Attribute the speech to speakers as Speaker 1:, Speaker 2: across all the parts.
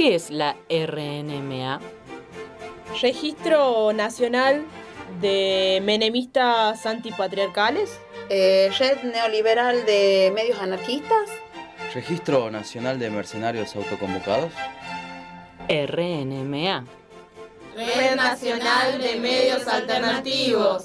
Speaker 1: ¿Qué es la RNMA?
Speaker 2: Registro Nacional de Menemistas Antipatriarcales.
Speaker 3: Eh, Red Neoliberal de Medios Anarquistas.
Speaker 4: Registro Nacional de Mercenarios Autoconvocados.
Speaker 1: RNMA.
Speaker 5: Red Nacional de Medios Alternativos.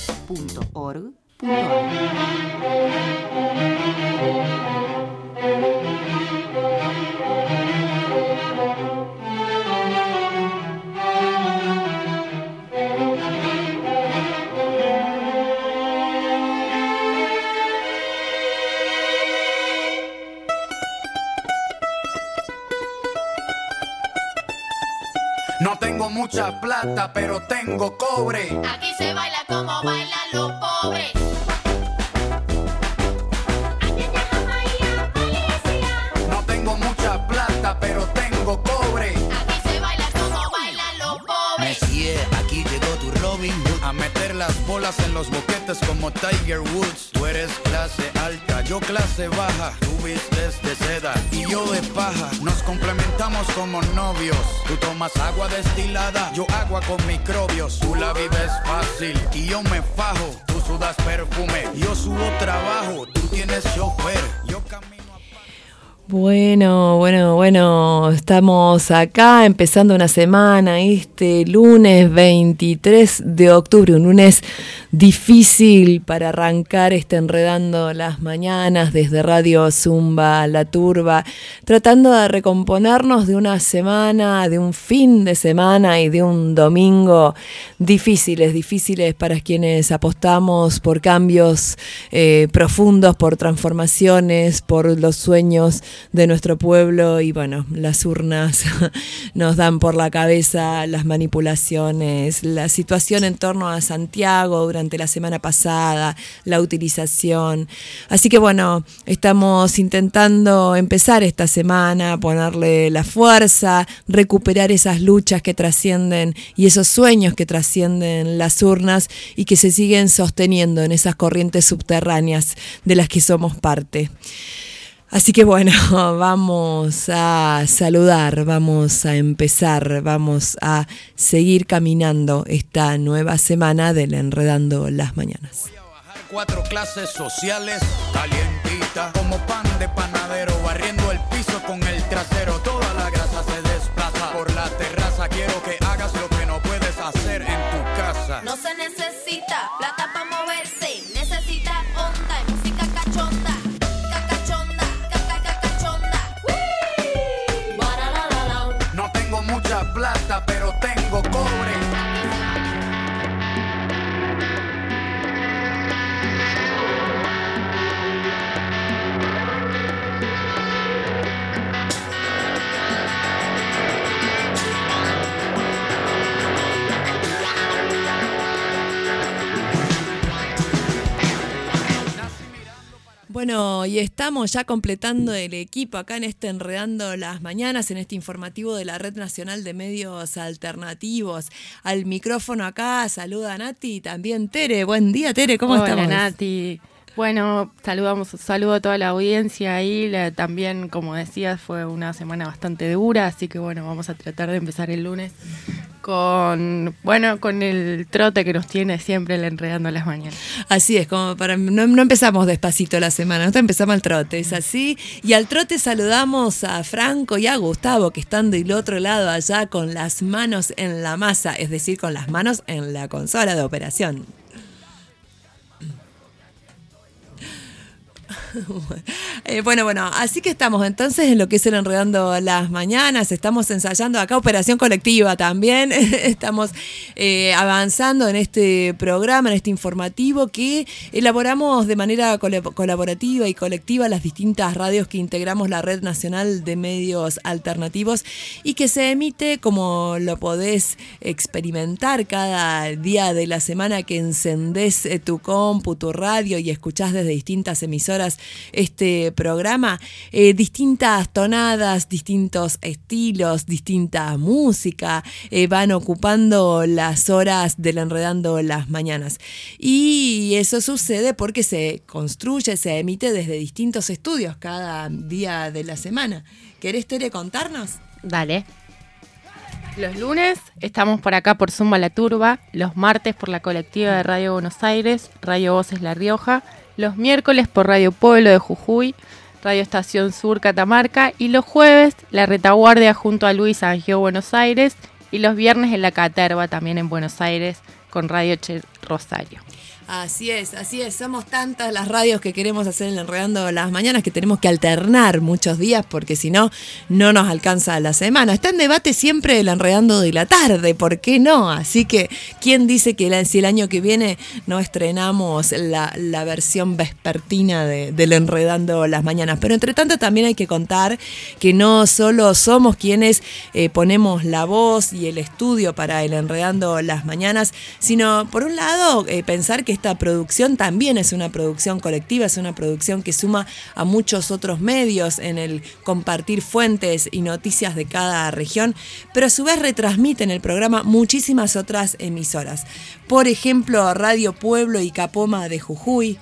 Speaker 6: No mucha plata, pero tengo cobre.
Speaker 5: Aquí se baila como bailan los pobres.
Speaker 6: Bolas en los boquetes como Tiger Woods. Tú eres clase alta, yo clase baja. Tú vistes de seda y yo de paja. Nos complementamos como novios. Tú tomas agua destilada, yo agua con microbios. Tú la vives fácil y yo me fajo. Tú sudas perfume, yo subo trabajo. Tú tienes chofer, yo camino.
Speaker 7: Bueno, bueno, bueno, estamos acá empezando una semana, este lunes 23 de octubre, un lunes difícil para arrancar este enredando las mañanas desde Radio Zumba, La Turba, tratando de recomponernos de una semana, de un fin de semana y de un domingo difíciles, difíciles para quienes apostamos por cambios eh, profundos, por transformaciones, por los sueños de nuestro pueblo y bueno, las urnas nos dan por la cabeza las manipulaciones, la situación en torno a Santiago durante la semana pasada, la utilización. Así que bueno, estamos intentando empezar esta semana, ponerle la fuerza, recuperar esas luchas que trascienden y esos sueños que trascienden las urnas y que se siguen sosteniendo en esas corrientes subterráneas de las que somos parte. Así que bueno, vamos a saludar, vamos a empezar, vamos a seguir caminando esta nueva semana del Enredando las Mañanas.
Speaker 6: Cuatro clases sociales, calientita, como pan de panadero, barriendo el piso con el trasero.
Speaker 7: Bueno, y estamos ya completando el equipo acá en este Enredando las Mañanas, en este informativo de la Red Nacional de Medios Alternativos. Al micrófono acá saluda Nati y también Tere. Buen día, Tere, ¿cómo
Speaker 8: Hola,
Speaker 7: estamos?
Speaker 8: Nati. Bueno, saludamos, saludo a toda la audiencia ahí. También, como decías, fue una semana bastante dura, así que bueno, vamos a tratar de empezar el lunes con, bueno, con el trote que nos tiene siempre el enredando las mañanas.
Speaker 7: Así es, como para no, no empezamos despacito la semana, nosotros empezamos al trote, es así. Y al trote saludamos a Franco y a Gustavo, que están del otro lado allá con las manos en la masa, es decir, con las manos en la consola de operación. Eh, bueno, bueno, así que estamos entonces en lo que es el Enredando las Mañanas, estamos ensayando acá Operación Colectiva también, estamos eh, avanzando en este programa, en este informativo que elaboramos de manera colaborativa y colectiva las distintas radios que integramos la Red Nacional de Medios Alternativos y que se emite como lo podés experimentar cada día de la semana que encendés eh, tu compu, tu radio y escuchás desde distintas emisoras este programa, eh, distintas tonadas, distintos estilos, distinta música eh, van ocupando las horas del enredando las mañanas. Y eso sucede porque se construye, se emite desde distintos estudios cada día de la semana. ¿Querés, Tere, contarnos?
Speaker 8: Dale. Los lunes estamos por acá por Zumba La Turba, los martes por la colectiva de Radio Buenos Aires, Radio Voces La Rioja, los miércoles por Radio Pueblo de Jujuy, Radio Estación Sur Catamarca y los jueves la retaguardia junto a Luis Angio Buenos Aires y los viernes en la Caterva también en Buenos Aires con Radio Che Rosario.
Speaker 7: Así es, así es. Somos tantas las radios que queremos hacer el Enredando las Mañanas que tenemos que alternar muchos días porque si no, no nos alcanza la semana. Está en debate siempre el Enredando de la tarde, ¿por qué no? Así que, ¿quién dice que si el año que viene no estrenamos la, la versión vespertina de- del Enredando las Mañanas? Pero entre tanto también hay que contar que no solo somos quienes eh, ponemos la voz y el estudio para el Enredando las Mañanas, sino por un lado eh, pensar que esta producción también es una producción colectiva, es una producción que suma a muchos otros medios en el compartir fuentes y noticias de cada región, pero a su vez retransmite en el programa muchísimas otras emisoras. Por ejemplo, Radio Pueblo y Capoma de Jujuy,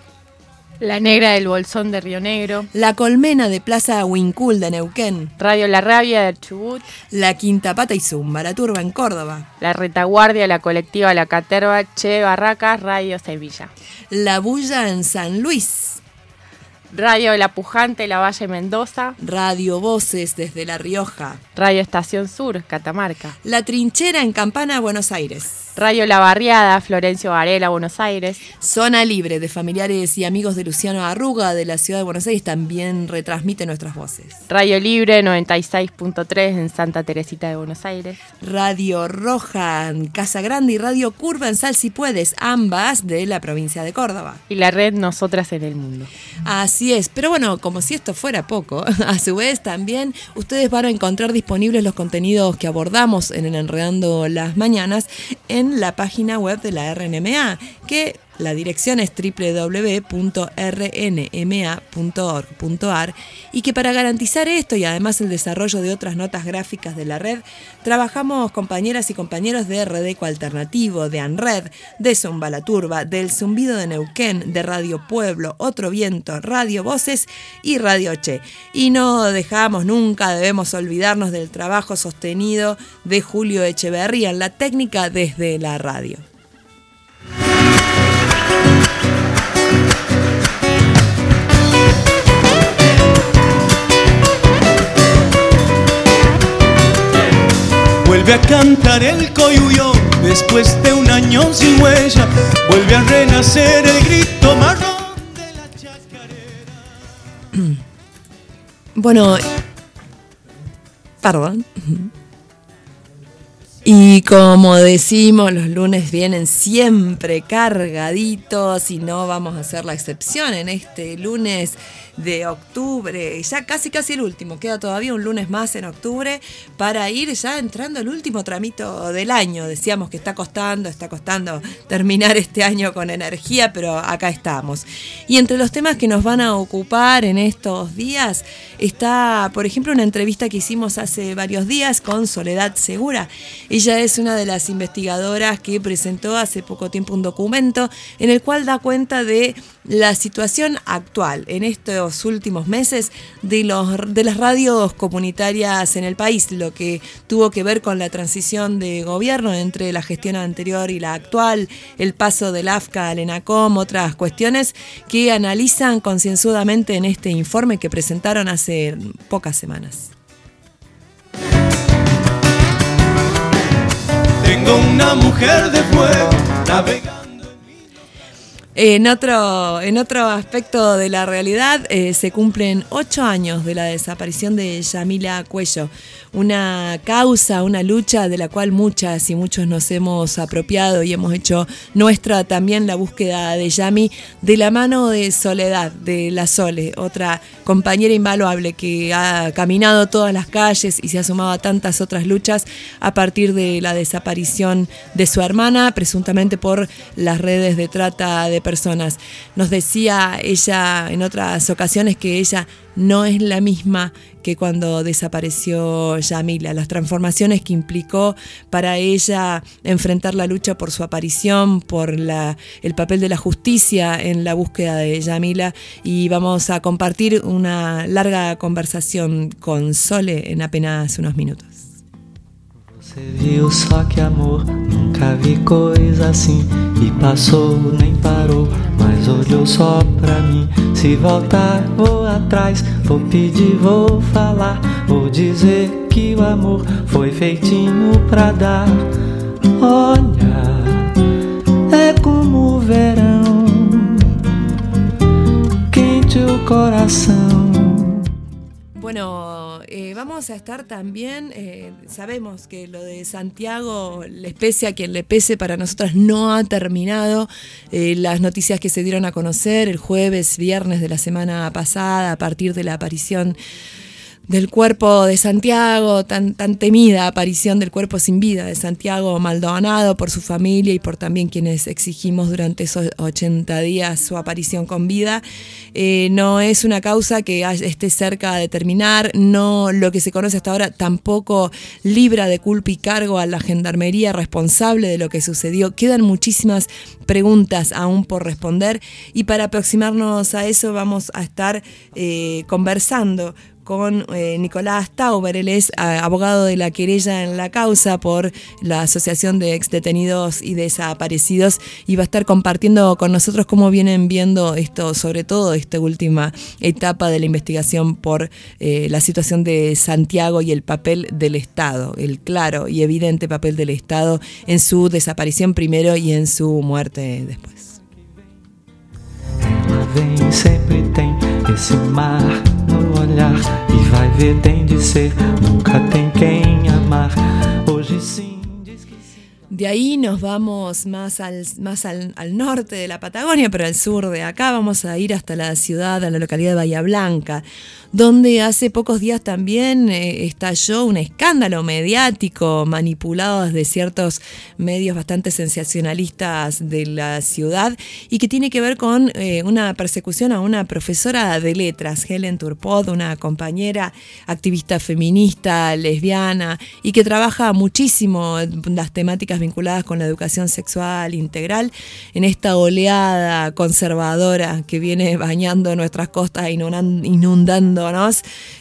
Speaker 8: La Negra del Bolsón de Río Negro,
Speaker 7: La Colmena de Plaza Huincul de Neuquén,
Speaker 8: Radio La Rabia de Chubut,
Speaker 7: La Quinta Pata y Zumba, La Turba en Córdoba,
Speaker 8: la Retaguardia, la colectiva La Caterva, Che Barracas, Radio Sevilla.
Speaker 7: La Bulla en San Luis,
Speaker 8: Radio La Pujante, La Valle Mendoza,
Speaker 7: Radio Voces desde La Rioja,
Speaker 8: Radio Estación Sur, Catamarca,
Speaker 7: La Trinchera en Campana, Buenos Aires.
Speaker 8: Radio La Barriada, Florencio Varela, Buenos Aires,
Speaker 7: Zona Libre de familiares y amigos de Luciano Arruga de la ciudad de Buenos Aires también retransmite nuestras voces.
Speaker 8: Radio Libre 96.3 en Santa Teresita de Buenos Aires,
Speaker 7: Radio Roja en Casa Grande y Radio Curva en Sal si puedes, ambas de la provincia de Córdoba.
Speaker 8: y la red Nosotras en el Mundo.
Speaker 7: Así es, pero bueno, como si esto fuera poco, a su vez también ustedes van a encontrar disponibles los contenidos que abordamos en el Enredando las Mañanas en la página web de la RNMA, que la dirección es www.rnma.org.ar y que para garantizar esto y además el desarrollo de otras notas gráficas de la red, trabajamos compañeras y compañeros de Redeco Alternativo, de ANRED, de Zumba la Turba, del Zumbido de Neuquén, de Radio Pueblo, Otro Viento, Radio Voces y Radio Che. Y no dejamos nunca, debemos olvidarnos del trabajo sostenido de Julio Echeverría en la técnica desde la radio.
Speaker 9: Vuelve a cantar el coyuyo después de un año sin huella. Vuelve a renacer el grito marrón.
Speaker 7: Bueno, perdón. Y como decimos, los lunes vienen siempre cargaditos y no vamos a hacer la excepción en este lunes de octubre, ya casi casi el último, queda todavía un lunes más en octubre para ir ya entrando el último tramito del año. Decíamos que está costando, está costando terminar este año con energía, pero acá estamos. Y entre los temas que nos van a ocupar en estos días está, por ejemplo, una entrevista que hicimos hace varios días con Soledad Segura. Ella es una de las investigadoras que presentó hace poco tiempo un documento en el cual da cuenta de la situación actual en estos últimos meses de, los, de las radios comunitarias en el país, lo que tuvo que ver con la transición de gobierno entre la gestión anterior y la actual, el paso del AFCA al ENACOM, otras cuestiones que analizan concienzudamente en este informe que presentaron hace pocas semanas.
Speaker 9: Tengo una mujer de fuego.
Speaker 7: En otro, en otro aspecto de la realidad, eh, se cumplen ocho años de la desaparición de Yamila Cuello, una causa, una lucha de la cual muchas y muchos nos hemos apropiado y hemos hecho nuestra también la búsqueda de Yami de la mano de Soledad, de la Sole, otra compañera invaluable que ha caminado todas las calles y se ha sumado a tantas otras luchas a partir de la desaparición de su hermana, presuntamente por las redes de trata de personas. Nos decía ella en otras ocasiones que ella no es la misma que cuando desapareció Yamila, las transformaciones que implicó para ella enfrentar la lucha por su aparición, por la, el papel de la justicia en la búsqueda de Yamila y vamos a compartir una larga conversación con Sole en apenas unos minutos.
Speaker 10: Você viu só que amor, nunca vi coisa assim. E passou, nem parou, mas olhou só pra mim. Se voltar, vou atrás, vou pedir, vou falar. Vou dizer que o amor foi feitinho pra dar. Olha, é como o verão, quente o coração.
Speaker 7: Bueno, eh, vamos a estar también, eh, sabemos que lo de Santiago, les pese a quien le pese, para nosotras no ha terminado. Eh, las noticias que se dieron a conocer el jueves, viernes de la semana pasada, a partir de la aparición del cuerpo de Santiago, tan, tan temida aparición del cuerpo sin vida de Santiago Maldonado por su familia y por también quienes exigimos durante esos 80 días su aparición con vida. Eh, no es una causa que esté cerca de terminar, no lo que se conoce hasta ahora tampoco libra de culpa y cargo a la gendarmería responsable de lo que sucedió. Quedan muchísimas preguntas aún por responder y para aproximarnos a eso vamos a estar eh, conversando con eh, Nicolás Tauber. Él es ah, abogado de la querella en la causa por la Asociación de Ex Detenidos y Desaparecidos y va a estar compartiendo con nosotros cómo vienen viendo esto, sobre todo esta última etapa de la investigación por eh, la situación de Santiago y el papel del Estado, el claro y evidente papel del Estado en su desaparición primero y en su muerte después.
Speaker 10: Vem, sempre tem no olhar. E vai ver, tem de ser, nunca tem quem amar. Hoje.
Speaker 7: De ahí nos vamos más, al, más al, al, norte de la Patagonia, pero al sur de acá vamos a ir hasta la ciudad, a la localidad de Bahía Blanca, donde hace pocos días también eh, estalló un escándalo mediático manipulado desde ciertos medios bastante sensacionalistas de la ciudad y que tiene que ver con eh, una persecución a una profesora de letras, Helen Turpod, una compañera activista feminista, lesbiana y que trabaja muchísimo las temáticas vinculadas con la educación sexual integral en esta oleada conservadora que viene bañando nuestras costas, inundando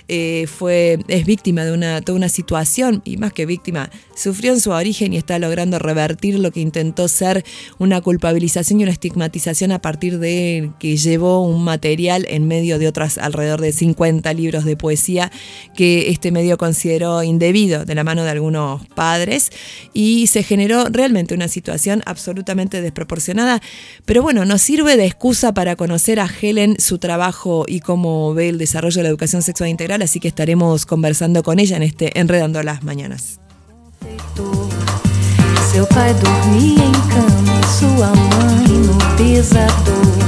Speaker 7: eh, fue, es víctima de una, toda una situación y más que víctima, sufrió en su origen y está logrando revertir lo que intentó ser una culpabilización y una estigmatización a partir de que llevó un material en medio de otras alrededor de 50 libros de poesía que este medio consideró indebido de la mano de algunos padres y se generó realmente una situación absolutamente desproporcionada, pero bueno, nos sirve de excusa para conocer a Helen, su trabajo y cómo ve el desarrollo de la educación sexual integral, así que estaremos conversando con ella en este Enredando las Mañanas.
Speaker 11: Seu pai dormia em cama, sua mãe no pisador.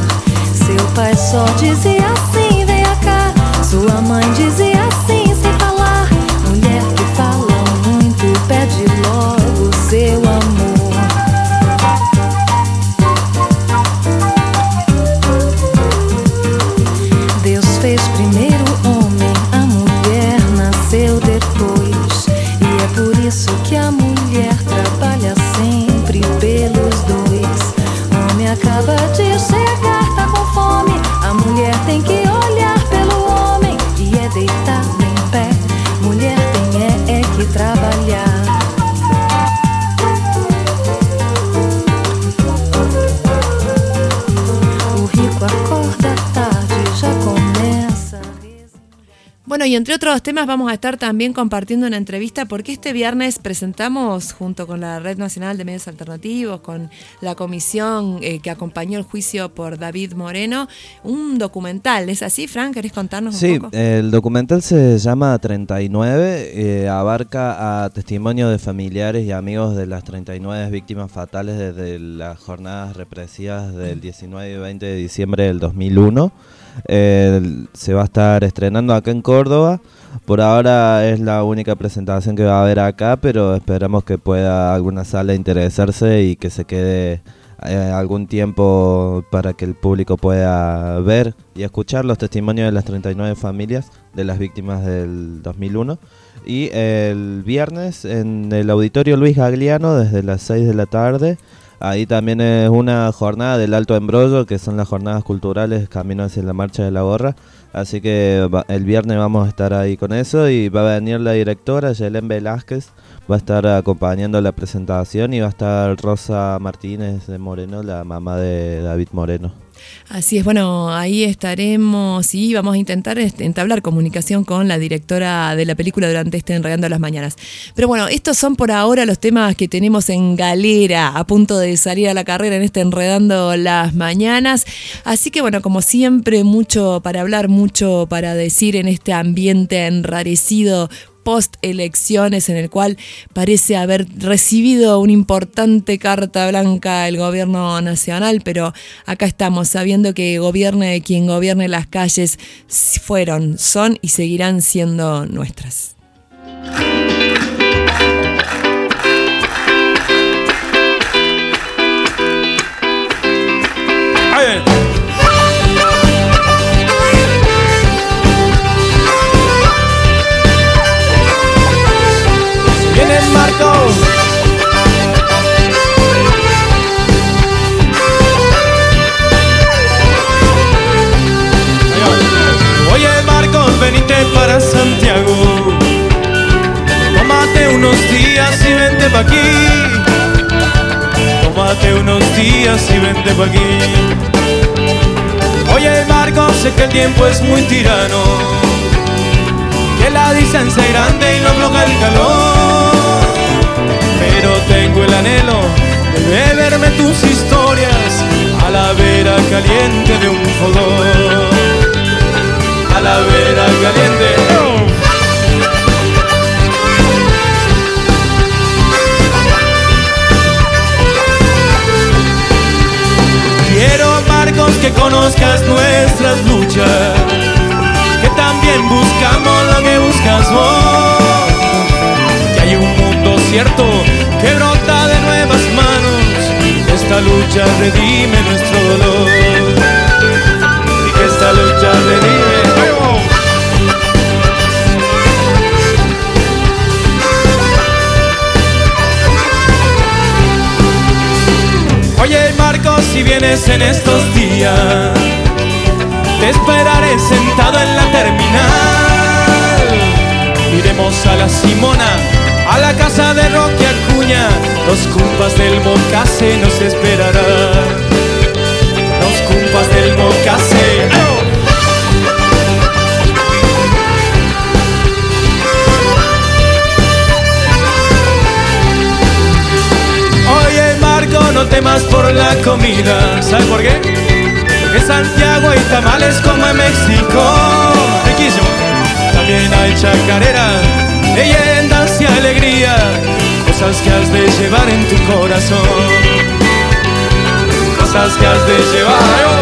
Speaker 11: Seu pai só dizia assim, vem cá. Sua mãe dizia assim, sem falar. Mulher que fala muito, pede logo seu amor. Isso que a mulher trabalha sempre pelos dois. Homem acaba de chegar, tá com fome. A mulher tem que olhar
Speaker 7: Bueno, y entre otros temas vamos a estar también compartiendo una entrevista porque este viernes presentamos junto con la Red Nacional de Medios Alternativos, con la comisión eh, que acompañó el juicio por David Moreno, un documental. ¿Es así, Frank? ¿Querés contarnos un
Speaker 12: Sí,
Speaker 7: poco?
Speaker 12: el documental se llama 39, eh, abarca a testimonio de familiares y amigos de las 39 víctimas fatales desde las jornadas represivas del 19 y 20 de diciembre del 2001. Eh, se va a estar estrenando acá en Córdoba. Por ahora es la única presentación que va a haber acá, pero esperamos que pueda alguna sala interesarse y que se quede eh, algún tiempo para que el público pueda ver y escuchar los testimonios de las 39 familias de las víctimas del 2001. Y el viernes en el auditorio Luis Gagliano desde las 6 de la tarde. Ahí también es una jornada del Alto Embrollo, que son las jornadas culturales Camino hacia la Marcha de la Gorra. Así que el viernes vamos a estar ahí con eso y va a venir la directora, Yelén Velázquez, va a estar acompañando la presentación y va a estar Rosa Martínez de Moreno, la mamá de David Moreno.
Speaker 7: Así es, bueno, ahí estaremos y vamos a intentar entablar comunicación con la directora de la película durante este Enredando las Mañanas. Pero bueno, estos son por ahora los temas que tenemos en galera, a punto de salir a la carrera en este Enredando las Mañanas. Así que bueno, como siempre, mucho para hablar, mucho para decir en este ambiente enrarecido post elecciones en el cual parece haber recibido una importante carta blanca el gobierno nacional, pero acá estamos sabiendo que gobierne quien gobierne las calles fueron, son y seguirán siendo nuestras.
Speaker 9: Oye Marcos, venite para Santiago. Tómate unos días y vente pa' aquí. Tómate unos días y vente pa' aquí. Oye Marcos, sé que el tiempo es muy tirano. Que la distancia es grande y no bloquea el calor. De beberme tus historias a la vera caliente de un fogón. A la vera caliente. Quiero, Marcos, que conozcas nuestras luchas, que también buscamos lo que buscas vos. Que hay un mundo cierto que brota de nuevas esta lucha redime nuestro dolor. Y que esta lucha redime. Oye Marcos, si vienes en estos días, te esperaré sentado en la terminal. Iremos a la Simona, la casa de Roque Acuña, los cumpas del Mocase nos esperarán. Los cumpas del Mocase. Marco, no temas por la comida, ¿sabes por qué? Porque Santiago hay tamales como en México, riquísimo. También hay chacarera, alegría, cosas que has de llevar en tu corazón, cosas que has de llevar.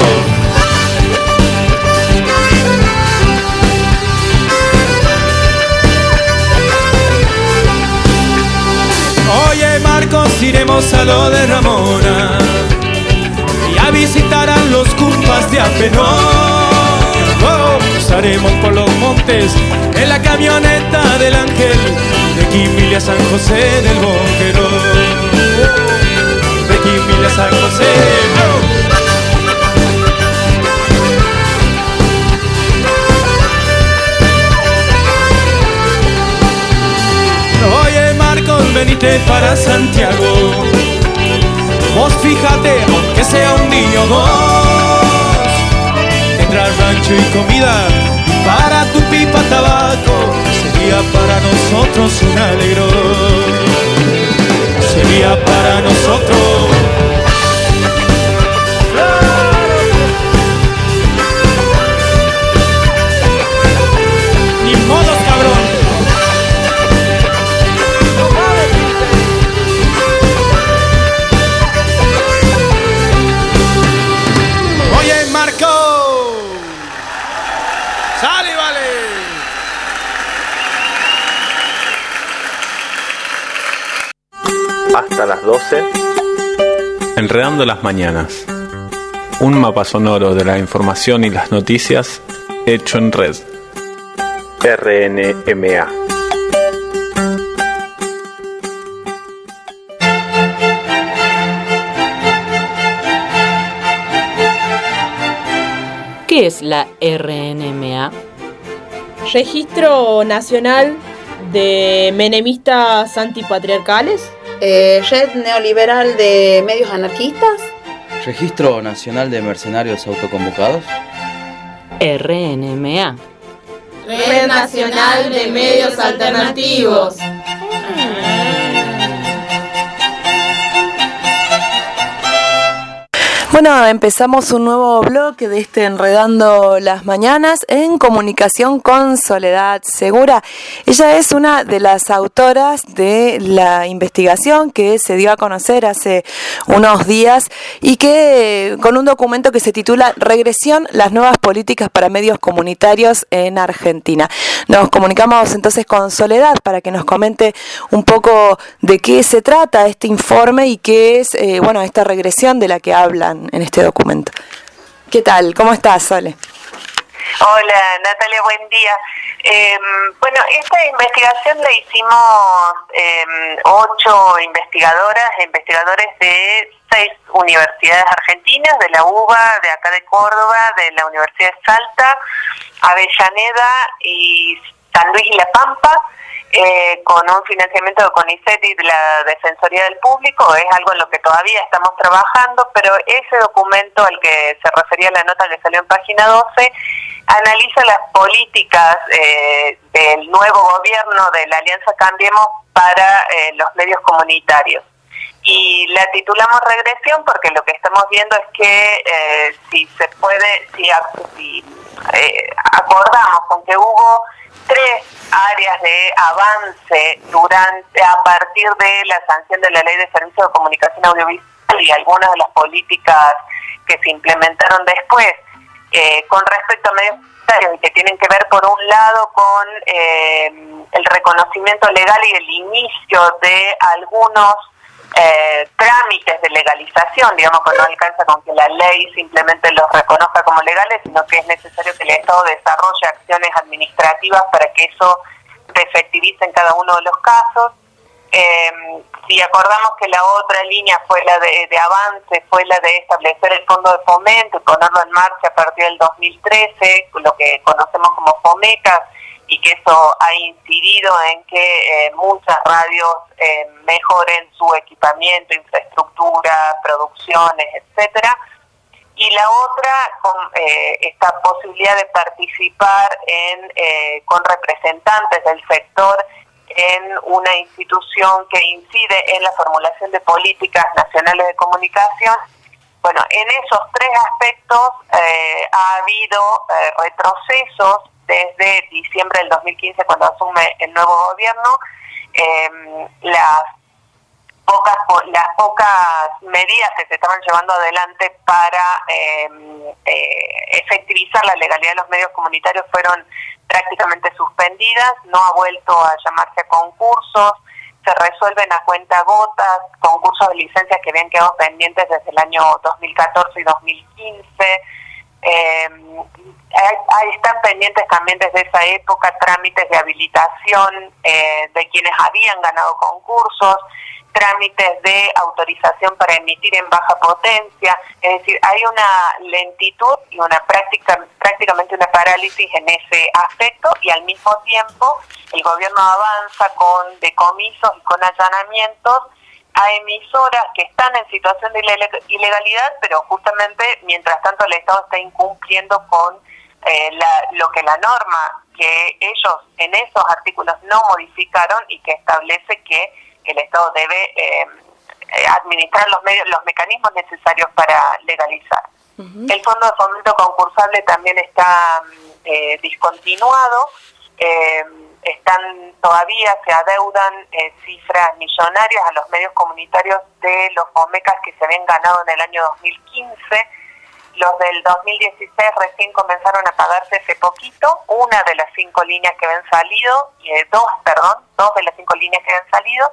Speaker 9: Oye Marcos, iremos a lo de Ramona y a visitar a los cumpas de Apenón. Oh, cruzaremos por los montes en la camioneta del ángel de Quimilia a San José del Boquero. De Quimilia a San José. Oye Marcos, venite para Santiago. Vos fíjate, aunque sea un niño o dos, tendrás rancho y comida para tu pipa tabaco sería para nosotros un alegro. Sería para nosotros.
Speaker 13: Hasta las 12. Enredando las mañanas. Un mapa sonoro de la información y las noticias hecho en red. RNMA.
Speaker 1: ¿Qué es la RNMA?
Speaker 2: Registro Nacional de Menemistas Antipatriarcales.
Speaker 3: Eh, Red Neoliberal de Medios Anarquistas.
Speaker 14: Registro Nacional de Mercenarios Autoconvocados.
Speaker 1: RNMA.
Speaker 2: Red Nacional de Medios Alternativos.
Speaker 7: Bueno, empezamos un nuevo bloque de este Enredando las Mañanas en comunicación con Soledad Segura. Ella es una de las autoras de la investigación que se dio a conocer hace unos días y que con un documento que se titula Regresión, las nuevas políticas para medios comunitarios en Argentina. Nos comunicamos entonces con Soledad para que nos comente un poco de qué se trata este informe y qué es, eh, bueno, esta regresión de la que hablan en este documento. ¿Qué tal? ¿Cómo estás, Sole?
Speaker 15: Hola, Natalia, buen día. Eh, bueno, esta investigación la hicimos eh, ocho investigadoras e investigadores de seis universidades argentinas, de la UBA, de acá de Córdoba, de la Universidad de Salta, Avellaneda y San Luis y La Pampa, eh, con un financiamiento de CONICET y de la Defensoría del Público. Es algo en lo que todavía estamos trabajando, pero ese documento al que se refería la nota que salió en página 12 analiza las políticas eh, del nuevo gobierno de la Alianza Cambiemos para eh, los medios comunitarios. Y la titulamos regresión porque lo que estamos viendo es que eh, si se puede, si, si, eh, acordamos con que hubo tres áreas de avance durante a partir de la sanción de la ley de servicios de comunicación audiovisual y algunas de las políticas que se implementaron después eh, con respecto a medios y que tienen que ver por un lado con eh, el reconocimiento legal y el inicio de algunos eh, trámites de legalización, digamos que no alcanza con que la ley simplemente los reconozca como legales, sino que es necesario que el Estado desarrolle acciones administrativas para que eso se efectivice en cada uno de los casos. Eh, si acordamos que la otra línea fue la de, de avance, fue la de establecer el fondo de fomento y ponerlo en marcha a partir del 2013, lo que conocemos como FOMECAS, y que eso ha incidido en que eh, muchas radios eh, mejoren su equipamiento, infraestructura, producciones, etcétera. Y la otra, con eh, esta posibilidad de participar en, eh, con representantes del sector en una institución que incide en la formulación de políticas nacionales de comunicación. Bueno, en esos tres aspectos eh, ha habido retrocesos desde diciembre del 2015 cuando asume el nuevo gobierno. Eh, las pocas po- las pocas medidas que se estaban llevando adelante para eh, eh, efectivizar la legalidad de los medios comunitarios fueron prácticamente suspendidas, no ha vuelto a llamarse a concursos, se resuelven a cuenta gotas, concursos de licencias que habían quedado pendientes desde el año 2014 y 2015. Eh, están pendientes también desde esa época trámites de habilitación eh, de quienes habían ganado concursos, trámites de autorización para emitir en baja potencia, es decir, hay una lentitud y una práctica, prácticamente una parálisis en ese aspecto y al mismo tiempo el gobierno avanza con decomisos y con allanamientos a emisoras que están en situación de ile- ilegalidad, pero justamente mientras tanto el Estado está incumpliendo con eh, la- lo que la norma que ellos en esos artículos no modificaron y que establece que el Estado debe eh, eh, administrar los medios, los mecanismos necesarios para legalizar. El fondo de fomento concursable también está mm, eh, discontinuado. eh, están todavía se adeudan eh, cifras millonarias a los medios comunitarios de los FOMECAS que se habían ganado en el año 2015. Los del 2016 recién comenzaron a pagarse hace poquito. Una de las cinco líneas que habían salido, eh, dos, perdón, dos de las cinco líneas que habían salido.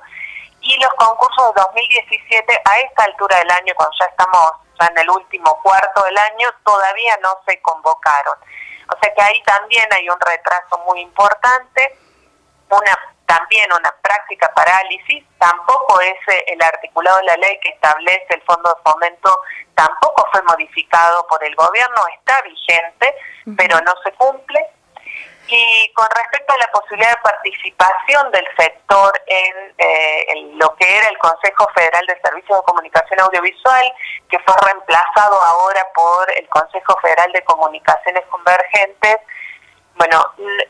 Speaker 15: Y los concursos de 2017 a esta altura del año, cuando ya estamos ya en el último cuarto del año, todavía no se convocaron. O sea que ahí también hay un retraso muy importante, una también una práctica parálisis, tampoco es el articulado de la ley que establece el fondo de fomento, tampoco fue modificado por el gobierno, está vigente, pero no se cumple. Y con respecto a la posibilidad de participación del sector en, eh, lo que era el Consejo Federal de Servicios de Comunicación Audiovisual, que fue reemplazado ahora por el Consejo Federal de Comunicaciones Convergentes, bueno,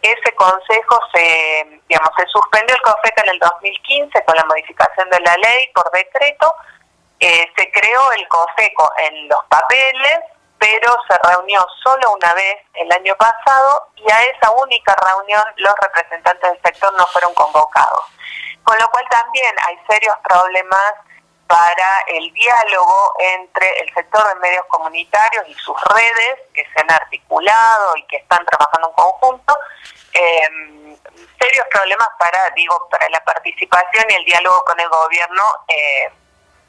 Speaker 15: ese consejo se, digamos, se suspendió el COFECA en el 2015 con la modificación de la ley por decreto. Eh, se creó el COFECO en los papeles, pero se reunió solo una vez el año pasado y a esa única reunión los representantes del sector no fueron convocados. Con lo cual también hay serios problemas para el diálogo entre el sector de medios comunitarios y sus redes que se han articulado y que están trabajando en conjunto. Eh, serios problemas para, digo, para la participación y el diálogo con el gobierno eh,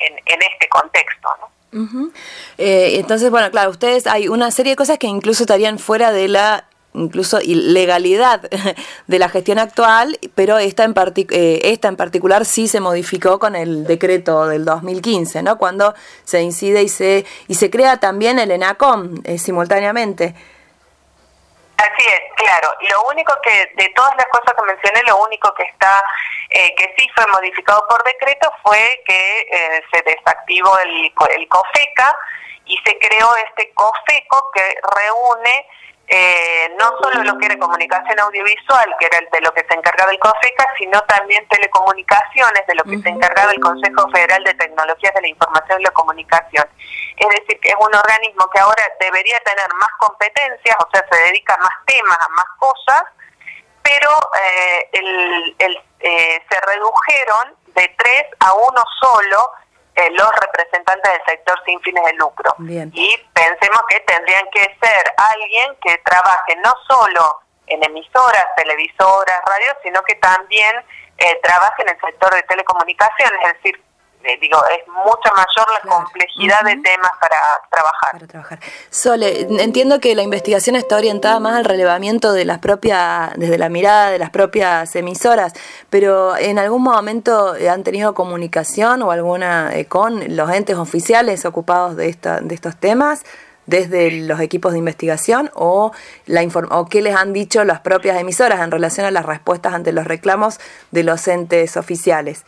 Speaker 15: en, en este contexto. ¿no?
Speaker 7: Ujú. Eh, entonces, bueno, claro, ustedes hay una serie de cosas que incluso estarían fuera de la incluso ilegalidad de la gestión actual, pero esta en, eh, esta en particular sí se modificó con el decreto del 2015, ¿no? Cuando se incide y se y se crea también el ENACOM eh, simultáneamente.
Speaker 15: Así es, claro. Lo único que, de todas las cosas que mencioné, lo único que está, eh, que sí fue modificado por decreto fue que eh, se desactivó el, el COFECA y se creó este COFECO que reúne eh, no solo lo que era comunicación audiovisual, que era el de lo que se encargaba el COFECA, sino también telecomunicaciones, de lo que se encargaba el Consejo Federal de Tecnologías de la Información y la Comunicación. Es decir, que es un organismo que ahora debería tener más competencias, o sea, se dedica a más temas, a más cosas, pero eh, el, el, eh, se redujeron de tres a uno solo eh, los representantes del sector sin fines de lucro.
Speaker 7: Bien.
Speaker 15: Y pensemos que tendrían que ser alguien que trabaje no solo en emisoras, televisoras, radios, sino que también eh, trabaje en el sector de telecomunicaciones, es decir, eh, digo, es mucho mayor la complejidad de temas para trabajar.
Speaker 7: Sole, entiendo que la investigación está orientada más al relevamiento de las propias, desde la mirada de las propias emisoras, pero ¿en algún momento han tenido comunicación o alguna eh, con los entes oficiales ocupados de, esta, de estos temas? desde los equipos de investigación o, la o qué les han dicho las propias emisoras en relación a las respuestas ante los reclamos de los entes oficiales.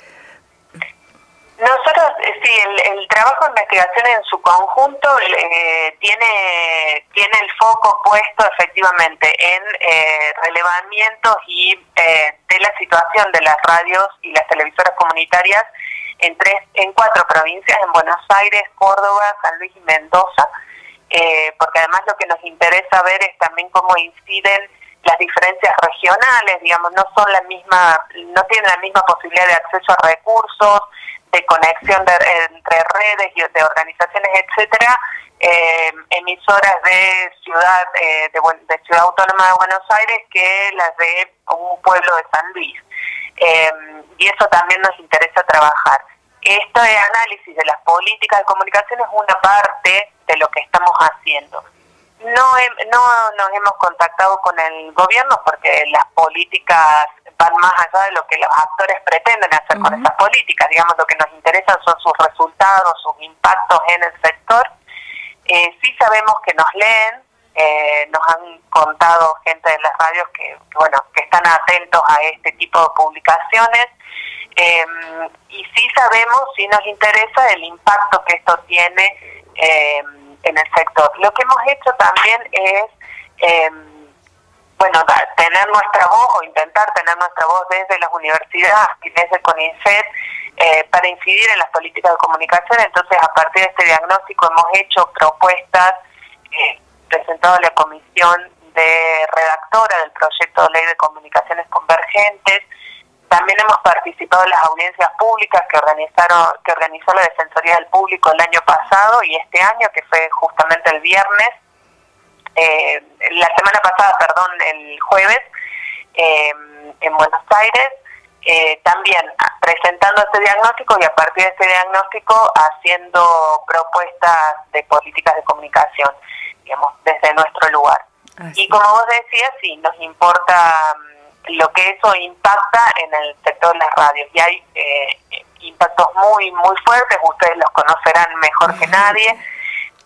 Speaker 15: Nosotros, eh, sí, el, el trabajo de investigación en su conjunto eh, tiene, tiene el foco puesto efectivamente en eh, relevamientos y eh, de la situación de las radios y las televisoras comunitarias en tres, en cuatro provincias, en Buenos Aires, Córdoba, San Luis y Mendoza, eh, porque además lo que nos interesa ver es también cómo inciden las diferencias regionales, digamos, no son la misma, no tienen la misma posibilidad de acceso a recursos, de conexión de- entre redes y de organizaciones, etcétera, eh, emisoras de ciudad eh, de, ciudad autónoma de Buenos Aires que las de un pueblo de San Luis. Eh, y eso también nos interesa trabajar. Esto de análisis de las políticas de comunicación es una parte de lo que estamos haciendo. No, no nos hemos contactado con el gobierno porque las políticas van más allá de lo que los actores pretenden hacer con esas políticas. Digamos, lo que nos interesa son sus resultados, sus impactos en el sector. Eh, sí sabemos que nos leen, eh, nos han contado gente de las radios que, que, bueno, que están atentos a este tipo de publicaciones. Eh, y sí sabemos, sí nos interesa el impacto que esto tiene eh, en el sector. Lo que hemos hecho también es eh, bueno, tener nuestra voz o intentar tener nuestra voz desde las universidades y desde CONICET eh, para incidir en las políticas de comunicación. Entonces, a partir de este diagnóstico hemos hecho propuestas, eh, presentado la comisión de redactora del proyecto de ley de comunicaciones convergentes. También hemos participado en las audiencias públicas que organizaron que organizó la Defensoría del Público el año pasado y este año, que fue justamente el viernes, eh, la semana pasada, perdón, el jueves, eh, en Buenos Aires, eh, también presentando este diagnóstico y a partir de este diagnóstico haciendo propuestas de políticas de comunicación, digamos, desde nuestro lugar. Y como vos decías, sí, nos importa mm, lo que eso impacta en el sector de las radios. Y hay eh, impactos muy, muy fuertes, ustedes los conocerán mejor que nadie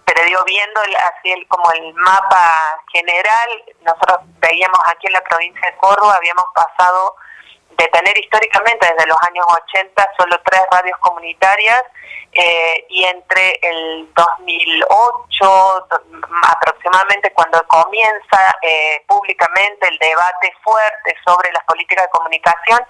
Speaker 15: pero digo, viendo el- así el, como el mapa general, nosotros veíamos aquí en la provincia de Córdoba, habíamos pasado de tener históricamente desde los años 80 solo tres radios comunitarias eh, y entre el 2008 do- aproximadamente cuando comienza eh, públicamente el debate fuerte sobre las políticas de comunicación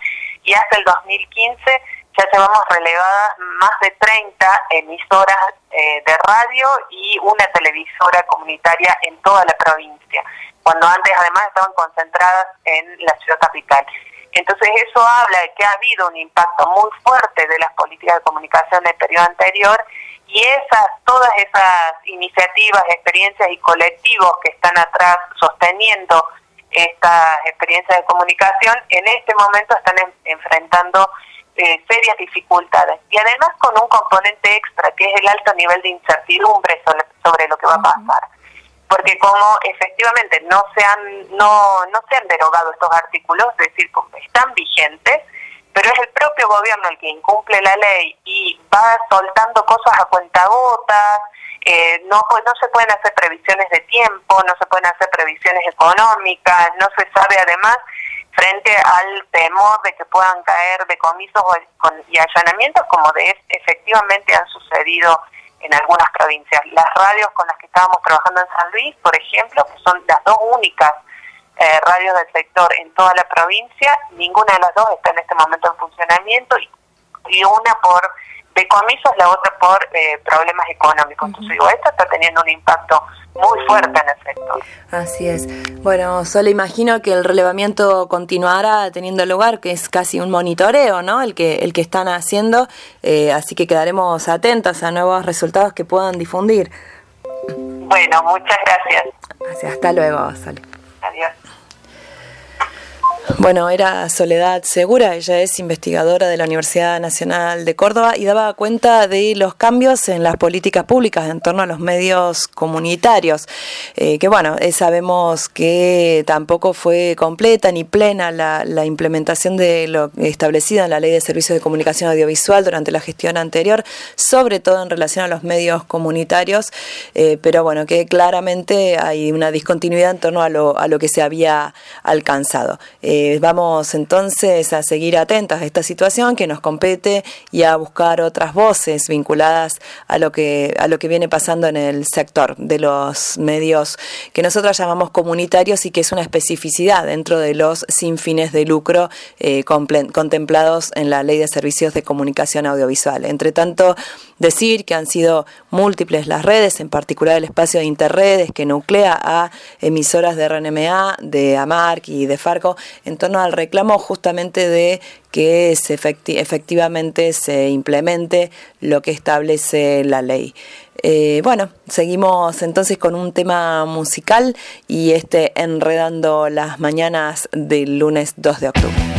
Speaker 15: y hasta el 2015 ya llevamos relegadas más de 30 emisoras eh, de radio y una televisora comunitaria en toda la provincia, cuando antes además estaban concentradas en la ciudad capital. Entonces eso habla de que ha habido un impacto muy fuerte de las políticas de comunicación del periodo anterior y esas, todas esas iniciativas, experiencias y colectivos que están atrás sosteniendo estas experiencias de comunicación, en este momento están en- enfrentando eh, serias dificultades. Y además con un componente extra que es el alto nivel de incertidumbre sobre, sobre lo que va a pasar. Porque como efectivamente no se han no no se han derogado estos artículos es decir están vigentes pero es el propio gobierno el que incumple la ley y va soltando cosas a cuentagotas eh, no pu- no se pueden hacer previsiones de tiempo no se pueden hacer previsiones económicas no se sabe además frente al temor de que puedan caer decomisos y allanamientos como de efectivamente han sucedido en algunas provincias. Las radios con las que estábamos trabajando en San Luis, por ejemplo, que son las dos únicas eh, radios del sector en toda la provincia, ninguna de las dos está en este momento en funcionamiento y una por decomisos, la otra por eh, problemas económicos. Entonces digo, esto está teniendo un impacto muy fuerte en el sector.
Speaker 7: Así es. Bueno, solo imagino que el relevamiento continuará teniendo lugar, que es casi un monitoreo, ¿no? El que, el que están haciendo, eh, así que quedaremos atentos a nuevos resultados que puedan difundir.
Speaker 15: Bueno, muchas gracias.
Speaker 7: Así, hasta luego, Sole.
Speaker 15: Adiós.
Speaker 7: Bueno, era Soledad Segura, ella es investigadora de la Universidad Nacional de Córdoba y daba cuenta de los cambios en las políticas públicas en torno a los medios comunitarios, eh, que bueno, eh, sabemos que tampoco fue completa ni plena la, implementación de lo establecido en la Ley de Servicios de Comunicación Audiovisual durante la gestión anterior, sobre todo en relación a los medios comunitarios, eh, pero bueno, que claramente hay una discontinuidad en torno a lo, a lo que se había alcanzado. Eh, vamos entonces a seguir atentas a esta situación que nos compete y a buscar otras voces vinculadas a lo que a lo que viene pasando en el sector de los medios que nosotros llamamos comunitarios y que es una especificidad dentro de los sin fines de lucro eh, contemplados en la Ley de Servicios de Comunicación Audiovisual. Entre tanto, decir que han sido múltiples las redes, en particular el espacio de interredes que nuclea a emisoras de RNMA, de AMARC y de Farco, en torno al reclamo justamente de que se efecti- efectivamente se implemente lo que establece la ley. Eh, bueno, seguimos entonces con un tema musical y este enredando las mañanas del lunes 2 de octubre.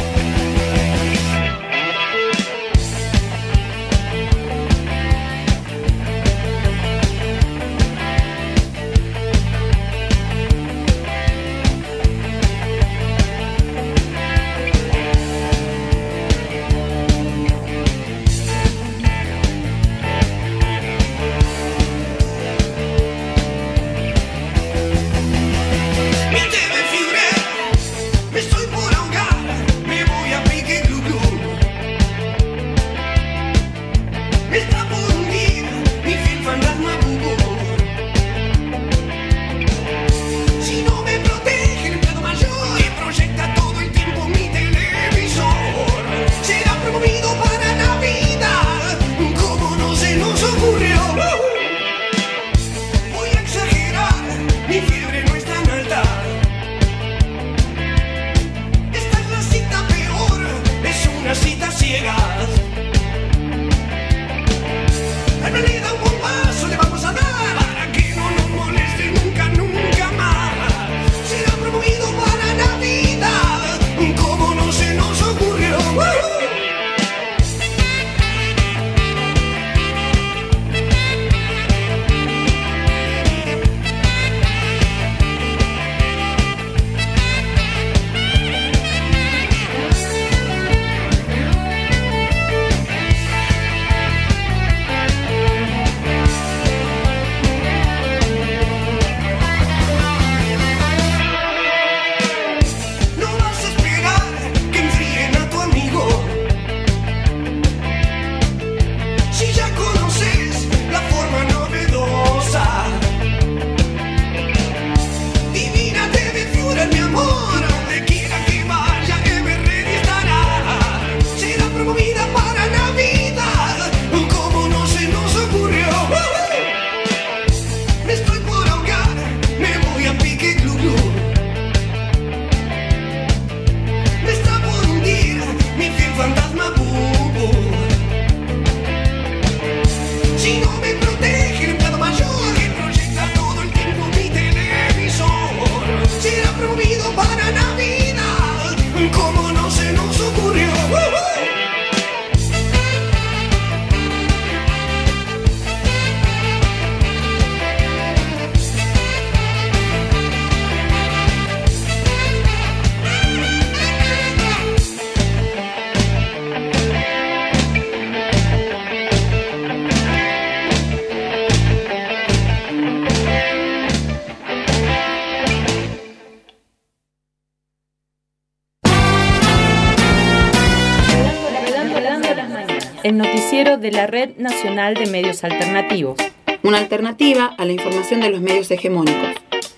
Speaker 1: La Red Nacional de Medios Alternativos.
Speaker 3: Una alternativa a la información de los medios hegemónicos.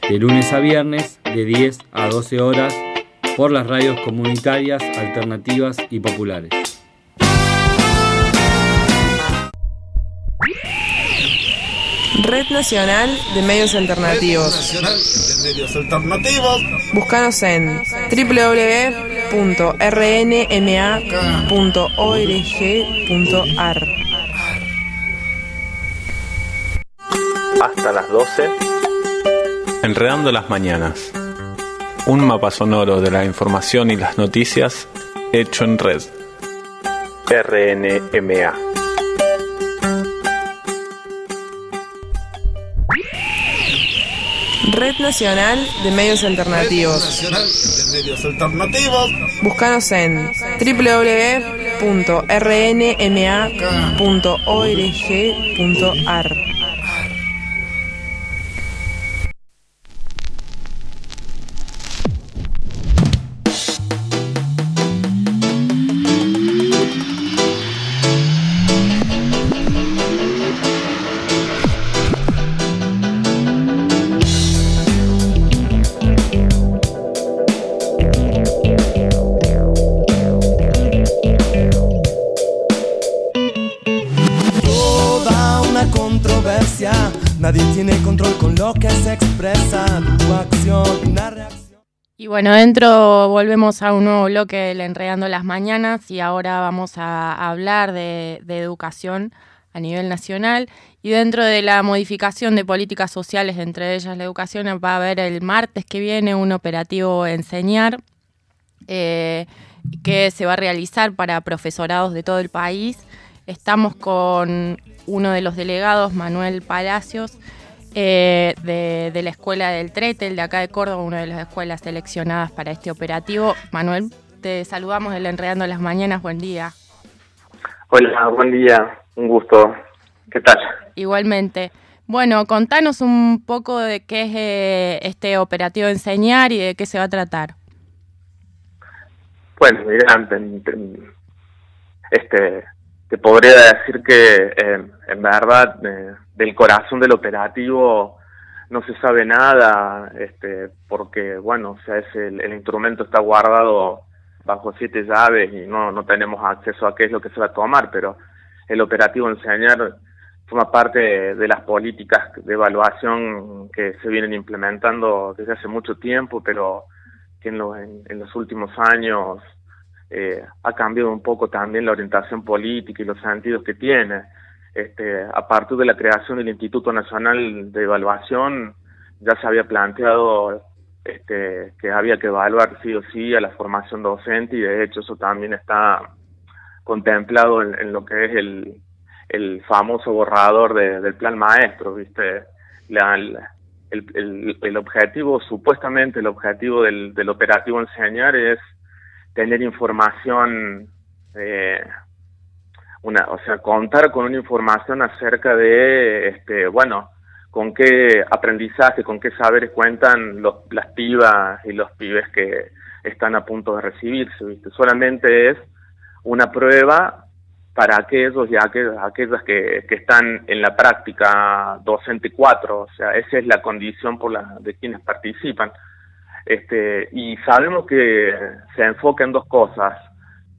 Speaker 16: De lunes a viernes, de 10 a 12 horas, por las radios comunitarias, alternativas y populares.
Speaker 17: Red Nacional de Medios Alternativos.
Speaker 18: Red Nacional de Medios Alternativos.
Speaker 17: Búscanos en www.rnma.org.ar.
Speaker 13: Hasta las 12. Enredando las mañanas. Un mapa sonoro de la información y las noticias hecho en red. RNMA.
Speaker 17: Red Nacional de Medios Alternativos.
Speaker 18: Red Nacional de Medios Alternativos.
Speaker 17: Búscanos en www.rnma.org.ar.
Speaker 8: bueno, dentro volvemos a un nuevo bloque del Enredando las Mañanas y ahora vamos a hablar de, de educación a nivel nacional y dentro de la modificación de políticas sociales, entre ellas la educación, va a haber el martes que viene un operativo Enseñar eh, que se va a realizar para profesorados de todo el país. Estamos con uno de los delegados, Manuel Palacios, eh, de, de la Escuela del Tretel, de acá de Córdoba, una de las escuelas seleccionadas para este operativo. Manuel, te saludamos del Enredando las Mañanas, buen día.
Speaker 19: Hola, buen día, un gusto. ¿Qué tal?
Speaker 8: Igualmente. Bueno, contanos un poco de qué es eh, este operativo Enseñar y de qué se va a tratar.
Speaker 19: Bueno, mira, este, te podría decir que en verdad eh, del corazón del operativo no se sabe nada, este, porque bueno, o sea, es el, instrumento está guardado bajo siete llaves y no, no tenemos acceso a qué es lo que se va a tomar, pero el operativo enseñar forma parte de, las políticas de evaluación que se vienen implementando desde hace mucho tiempo, pero que en, lo- en- en los últimos años eh, ha cambiado un poco también la orientación política y los sentidos que tiene. Este, a partir de la creación del Instituto Nacional de Evaluación, ya se había planteado este, que había que evaluar sí o sí a la formación docente y de hecho eso también está contemplado en, lo que es el, el famoso borrador de- del plan maestro, ¿viste? La- el, el- el objetivo, supuestamente el objetivo del, del operativo enseñar es tener información, eh, una, o sea, contar con una información acerca de, este, bueno, con qué aprendizaje, con qué saberes cuentan los, las pibas y los pibes que están a punto de recibirse, ¿viste? Solamente es una prueba para aquellos y aquellas, aquellas que, que están en la práctica docente 4, o sea, esa es la condición por la de quienes participan. Este, y sabemos que se enfoca en dos cosas,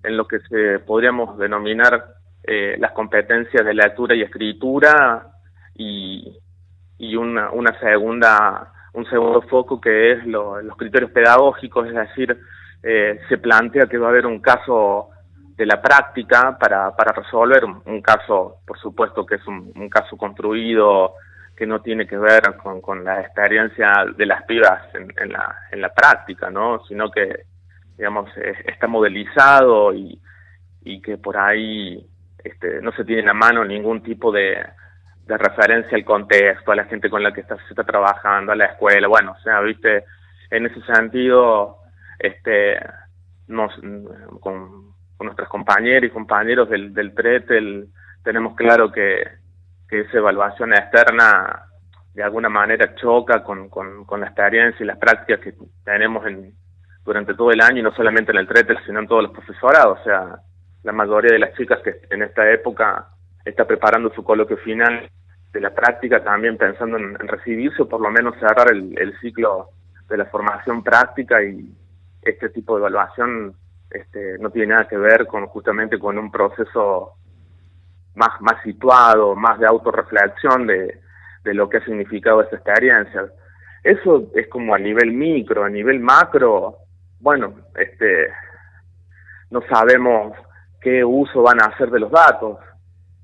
Speaker 19: en lo que se podríamos denominar eh, las competencias de lectura y escritura y, y una, una segunda un segundo foco que es lo- los criterios pedagógicos, es decir, eh, se plantea que va a haber un caso de la práctica para, para resolver un, caso, por supuesto que es un caso construido que no tiene que ver con, con la experiencia de las pibas en, en la, en la práctica, ¿no? Sino que, digamos, está modelizado y, y que por ahí este, no se tiene a mano ningún tipo de, de referencia al contexto, a la gente con la que está, se está trabajando, a la escuela, bueno, o sea, viste, en ese sentido, este, nos, con, con nuestros compañeros y compañeros del, del TRETEL, tenemos claro que, que esa evaluación externa de alguna manera choca con, con, la experiencia y las prácticas que tenemos en, durante todo el año, y no solamente en el TRETEL, sino en todos los profesorados, o sea, la mayoría de las chicas que en esta época está preparando su coloquio final de la práctica también pensando en, en recibirse o por lo menos cerrar el, el ciclo de la formación práctica y este tipo de evaluación este, no tiene nada que ver con justamente con un proceso más, más situado, más de autorreflexión de, de lo que ha significado esta experiencia. Eso es como a nivel micro, a nivel macro, bueno, este, no sabemos qué uso van a hacer de los datos.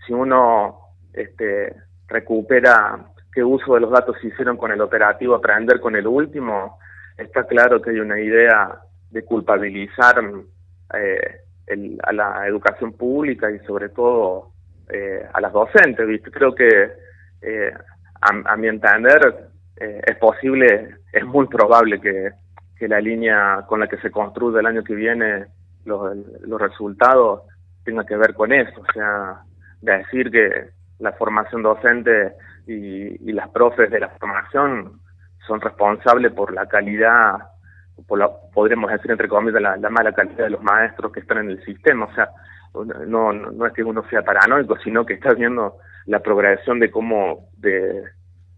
Speaker 19: Si uno este, recupera qué uso de los datos se hicieron con el operativo aprender con el último, está claro que hay una idea de culpabilizar eh, el, a la educación pública y sobre todo eh, a las docentes, ¿viste? Creo que eh, a, a, mi entender eh, es posible, es muy probable que, que, la línea con la que se construye el año que viene los, los resultados tenga que ver con eso, o sea, decir que la formación docente y, y las profes de la formación son responsables por la calidad, por la, podríamos decir entre comillas, la, la, mala calidad de los maestros que están en el sistema. O sea, no, no, no es que uno sea paranoico, sino que está viendo la progresión de cómo, de,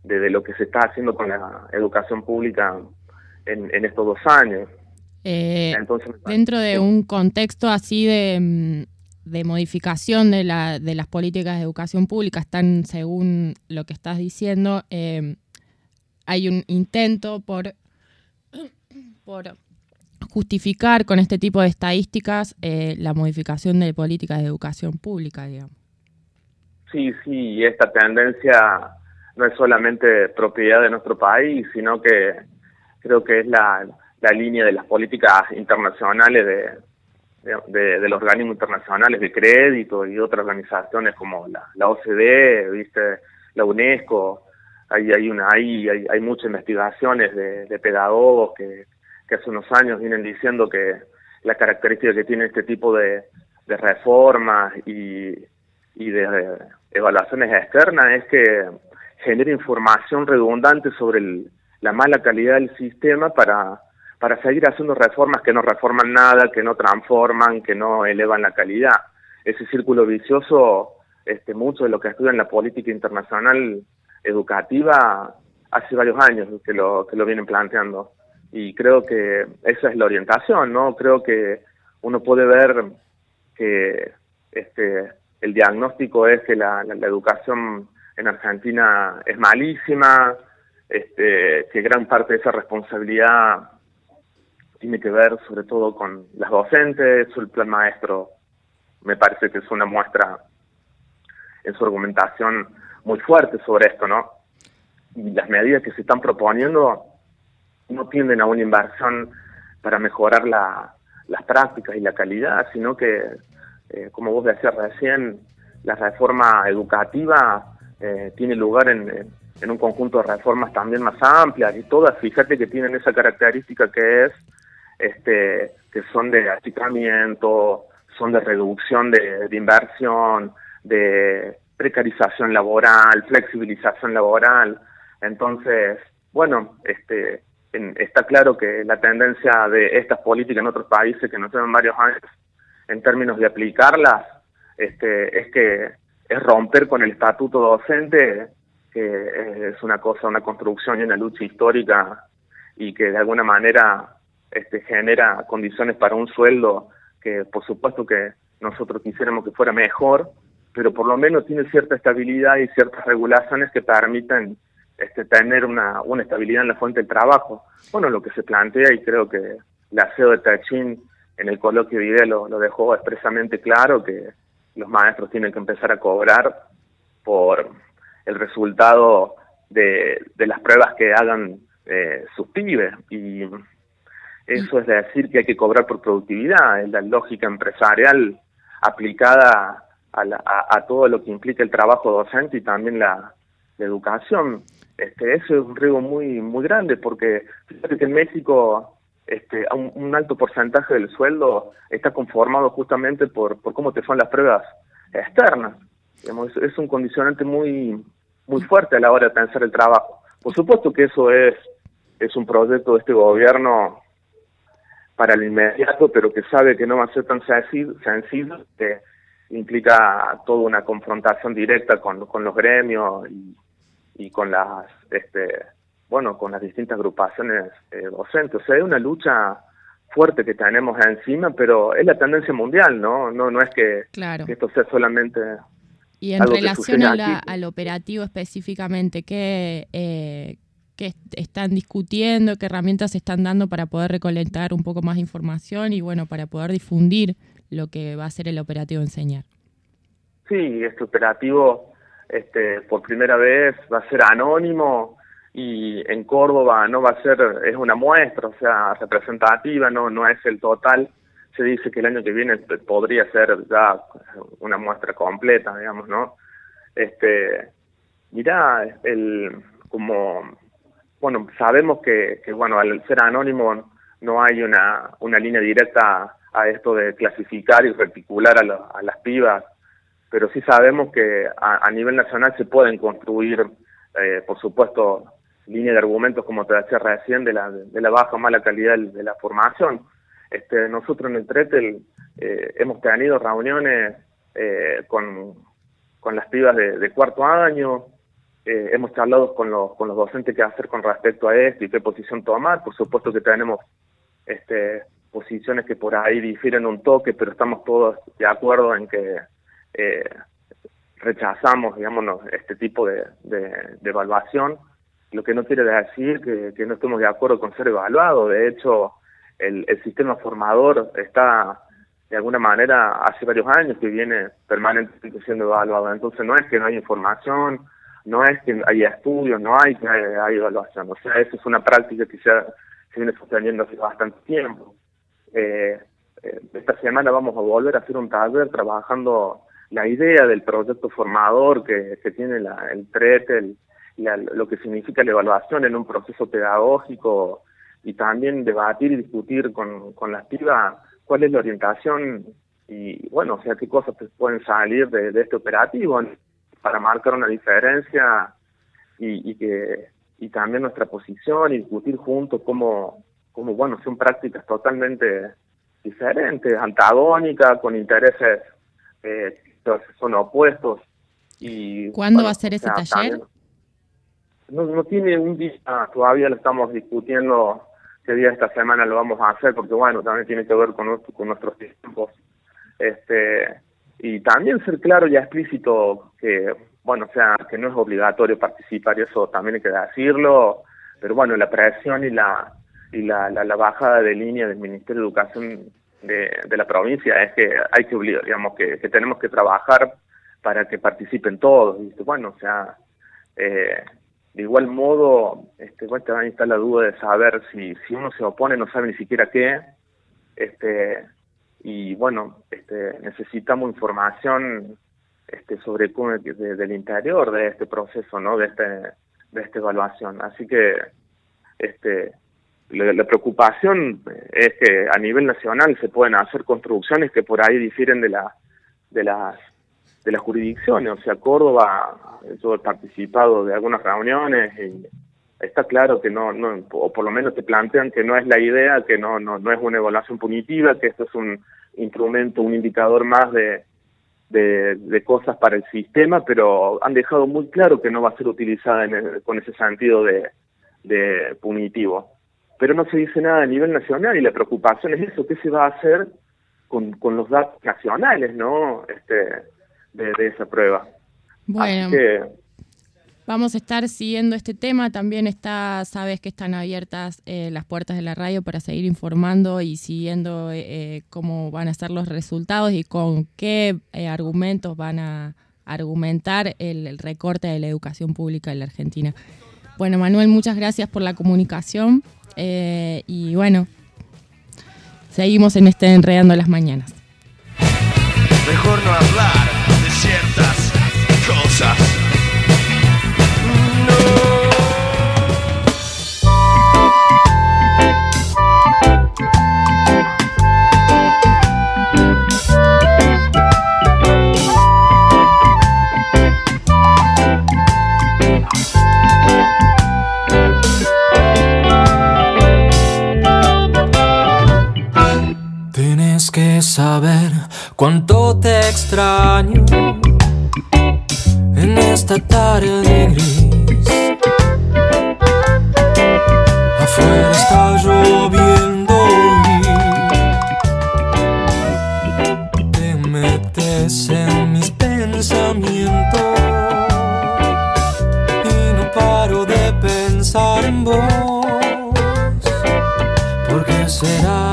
Speaker 19: de, de, lo que se está haciendo con la educación pública en, en estos dos años.
Speaker 8: Eh, Entonces, dentro de un contexto así de, mm, de modificación de, la, de las políticas de educación pública, están, según lo que estás diciendo, eh, hay un intento por, por justificar con este tipo de estadísticas eh, la modificación de políticas de educación pública, digamos.
Speaker 19: Sí, sí, esta tendencia no es solamente propiedad de nuestro país, sino que creo que es la, la línea de las políticas internacionales de, de, los organismos internacionales de crédito y otras organizaciones como la, la OCDE, viste, la UNESCO, hay, hay una hay, hay, hay muchas investigaciones de pedagogos que, que hace unos años vienen diciendo que la característica que tiene este tipo de, reformas y, y de, de, evaluaciones externas es que genera información redundante sobre el, la mala calidad del sistema para, para seguir haciendo reformas que no reforman nada, que no transforman, que no elevan la calidad. Ese círculo vicioso, este, mucho de lo que estudia en la política internacional educativa hace varios años que lo, que lo vienen planteando. Y creo que esa es la orientación, ¿no? Creo que uno puede ver que este, el diagnóstico es que la, la, la educación en Argentina es malísima, este, que gran parte de esa responsabilidad tiene que ver sobre todo con las docentes, el plan maestro me parece que es una muestra en su argumentación muy fuerte sobre esto, ¿no? Y las medidas que se están proponiendo no tienden a una inversión para mejorar la, las prácticas y la calidad, sino que, eh, como vos decías recién, la reforma educativa eh, tiene lugar en, en, un conjunto de reformas también más amplias y todas, fíjate que tienen esa característica que es este que son de achicamiento, son de reducción de, de inversión, de precarización laboral, flexibilización laboral. Entonces, bueno, este, está claro que la tendencia de estas políticas en otros países que nos llevan varios años en términos de aplicarlas, este, es que es romper con el estatuto docente, que es una cosa, una construcción y una lucha histórica y que de alguna manera este, genera condiciones para un sueldo que por supuesto que nosotros quisiéramos que fuera mejor, pero por lo menos tiene cierta estabilidad y ciertas regulaciones que permiten este, tener una, una estabilidad en la fuente del trabajo. Bueno, lo que se plantea, y creo que la CEO de Tachín en el coloquio de idea lo, dejó expresamente claro, que los maestros tienen que empezar a cobrar por el resultado de, de las pruebas que hagan eh, sus pibes. Y eso es decir que hay que cobrar por productividad, es la lógica empresarial aplicada a, la, a, todo lo que implica el trabajo docente y también la educación. Este, eso es un riesgo muy muy grande porque fíjate que en México este, un, un, alto porcentaje del sueldo está conformado justamente por, por cómo te son las pruebas externas. Digamos, es, un condicionante muy muy fuerte a la hora de pensar el trabajo. Por supuesto que eso es es un proyecto de este gobierno para el inmediato, pero que sabe que no va a ser tan sencillo, sencillo que implica toda una confrontación directa con, con los gremios y, y con las este bueno con las distintas agrupaciones eh, docentes o sea es una lucha fuerte que tenemos encima pero es la tendencia mundial no no no es que,
Speaker 8: Claro.
Speaker 19: que esto sea solamente
Speaker 8: Y en
Speaker 19: algo que
Speaker 8: relación
Speaker 19: sucede
Speaker 8: a la- al operativo específicamente, ¿qué, eh, qué est- están discutiendo? ¿Qué herramientas están dando para poder recolectar un poco más de información y bueno, para poder difundir lo que va a ser el operativo Enseñar?
Speaker 19: Sí, este operativo este, por primera vez va a ser anónimo y en Córdoba no va a ser, es una muestra, o sea, representativa, no, no es el total. Se dice que el año que viene podría ser ya una muestra completa, digamos, ¿no? Este, mira, el, como, bueno, sabemos que, que, bueno, al ser anónimo no hay una, una línea directa a esto de clasificar y reticular a, lo- a las pibas pero sí sabemos que a, nivel nacional se pueden construir, eh, por supuesto, líneas de argumentos, como te decía recién, de la, de la baja o mala calidad de la formación. Este, nosotros en el TRETEL eh, hemos tenido reuniones eh, con, las pibas de, de cuarto año, eh, hemos charlado con los, con los docentes qué hacer con respecto a esto y qué posición tomar. Por supuesto que tenemos este, posiciones que por ahí difieren un toque, pero estamos todos de acuerdo en que eh, rechazamos, digamos, este tipo de, de, evaluación, lo que no quiere decir que, que no estemos de acuerdo con ser evaluado. De hecho, el, el sistema formador está, de alguna manera, hace varios años que viene permanentemente siendo evaluado. Entonces, no es que no hay información, no es que haya estudios, no hay que evaluación. O sea, eso es una práctica que se, se viene sosteniendo hace bastante tiempo. Eh, eh, esta semana vamos a volver a hacer un taller trabajando la idea del proyecto formador que, que tiene la, el TRET, el- la- lo que significa la evaluación en un proceso pedagógico y también debatir y discutir con, con las pibas cuál es la orientación y, bueno, o sea, qué cosas pueden salir de, de este operativo para marcar una diferencia y, y que y también nuestra posición y discutir juntos cómo, cómo bueno, son prácticas totalmente diferentes, antagónicas, con intereses eh, que son opuestos. Y,
Speaker 8: ¿Cuándo
Speaker 19: bueno,
Speaker 8: va a ser
Speaker 19: o
Speaker 8: ese
Speaker 19: sea,
Speaker 8: taller?
Speaker 19: también- no, no tiene un día, todavía lo estamos discutiendo qué día esta semana lo vamos a hacer, porque bueno, también tiene que ver con, nuestro- con nuestros tiempos. Este, y también ser claro y explícito que, bueno, o sea, que no es obligatorio participar, y eso también hay que decirlo, pero bueno, la presión y la y la, la, la bajada de línea del Ministerio de Educación de, de la provincia es que hay que digamos, que, que tenemos que trabajar para que participen todos, ¿viste? Bueno, o sea, eh, de igual modo, este, bueno, también está la duda de saber si, si uno se opone, no sabe ni siquiera qué, este, y bueno, este, necesitamos información este, sobre cómo de- del interior de este proceso, ¿no? De este, de esta evaluación. Así que, este, la, la preocupación es que a nivel nacional se pueden hacer construcciones que por ahí difieren de la, de las de las jurisdicciones, o sea, Córdoba, yo he participado de algunas reuniones y está claro que no, no o por lo menos te plantean que no es la idea, que no, no, no es una evaluación punitiva, que esto es un instrumento, un indicador más de, de, de cosas para el sistema, pero han dejado muy claro que no va a ser utilizada en el- con ese sentido de, de punitivo. Pero no se dice nada a nivel nacional y la preocupación es eso, ¿qué se va a hacer con, con los datos nacionales, no? Este, de, de esa prueba.
Speaker 8: Bueno,
Speaker 19: Así que,
Speaker 8: vamos a estar siguiendo este tema. También está, sabes que están abiertas eh, las puertas de la radio para seguir informando y siguiendo eh, eh, cómo van a ser los resultados y con qué eh, argumentos van a argumentar el, el recorte de la educación pública en la Argentina. Bueno, Manuel, muchas gracias por la comunicación eh, y bueno, seguimos en este Enredando las Mañanas.
Speaker 20: Mejor no hablar de ciertas cosas.
Speaker 10: Cuánto te extraño. en esta tarde gris. Afuera está lloviendo y te metes en mis pensamientos y no paro de pensar en vos. Porque será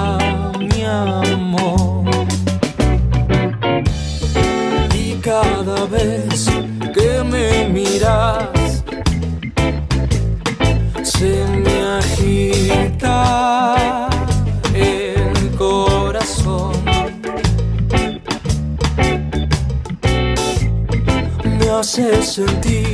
Speaker 10: Me hace sentir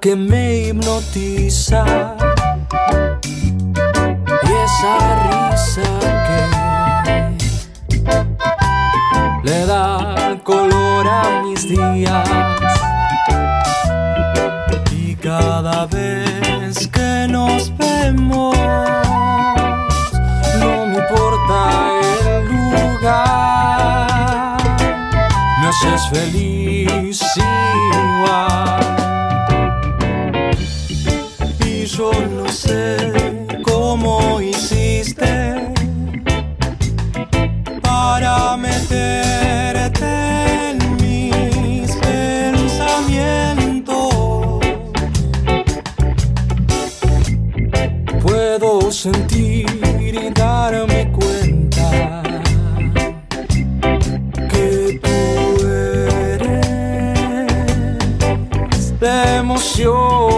Speaker 10: que me hipnotiza Sentir y darme cuenta que tú eres la emoción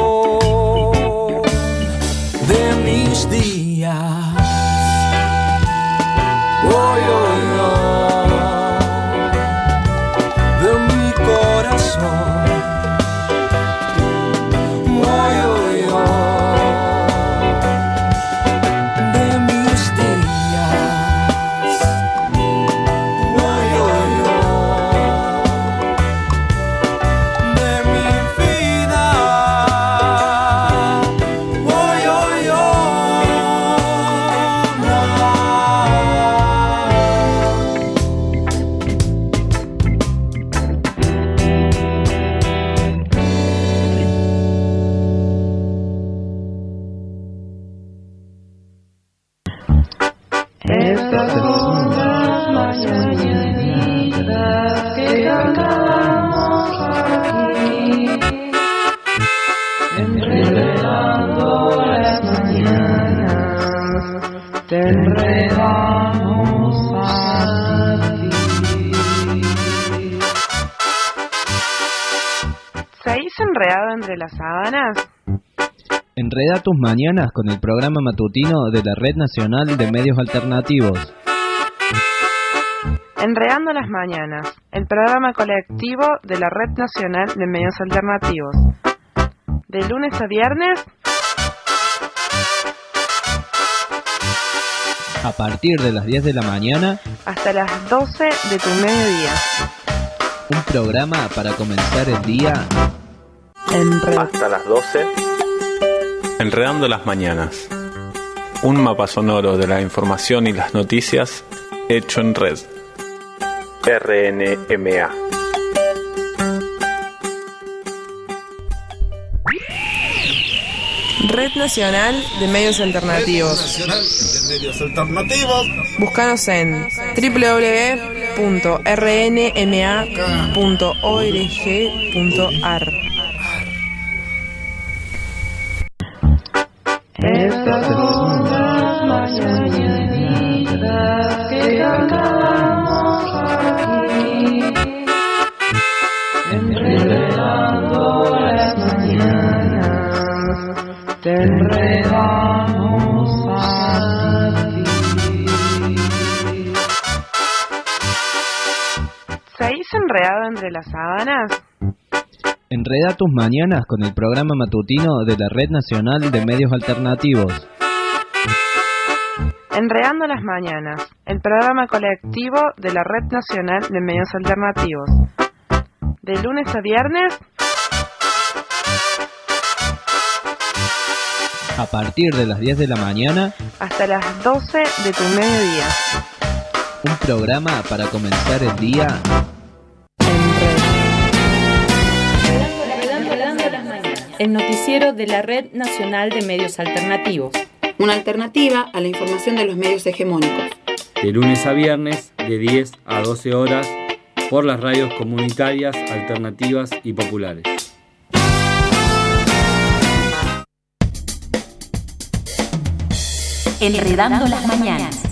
Speaker 11: mañanas
Speaker 14: con el programa matutino de la Red Nacional de Medios Alternativos.
Speaker 17: Enredando las mañanas, el programa colectivo de la Red Nacional de Medios Alternativos. De lunes a viernes
Speaker 14: A partir de las 10 de la mañana,
Speaker 17: hasta las 12 de tu mediodía.
Speaker 14: un programa para comenzar el día
Speaker 13: Hasta las 12. Enredando las mañanas. Un mapa sonoro de la información y las noticias hecho en red. RNMA.
Speaker 17: Red Nacional de Medios Alternativos.
Speaker 18: Nacional de Medios Alternativos.
Speaker 17: Búscanos en www.rnma.org.ar.
Speaker 11: Estas son las mañanitas que cantamos aquí, enredando las mañanas, te enredamos a ti.
Speaker 17: ¿Seguís enredado entre las sábanas?
Speaker 14: Enreda tus mañanas con el programa matutino de la Red Nacional de Medios Alternativos.
Speaker 17: Enredando las mañanas, el programa colectivo de la Red Nacional de Medios Alternativos. De lunes a viernes,
Speaker 14: A partir de las 10 de la mañana,
Speaker 17: hasta las 12 de tu mediodía.
Speaker 14: un programa para comenzar el día
Speaker 1: El noticiero de la Red Nacional de Medios Alternativos.
Speaker 3: Una alternativa a la información de los medios hegemónicos.
Speaker 16: De lunes a viernes, de 10 a 12 horas, por las radios comunitarias, alternativas y populares.
Speaker 21: Enredando las mañanas.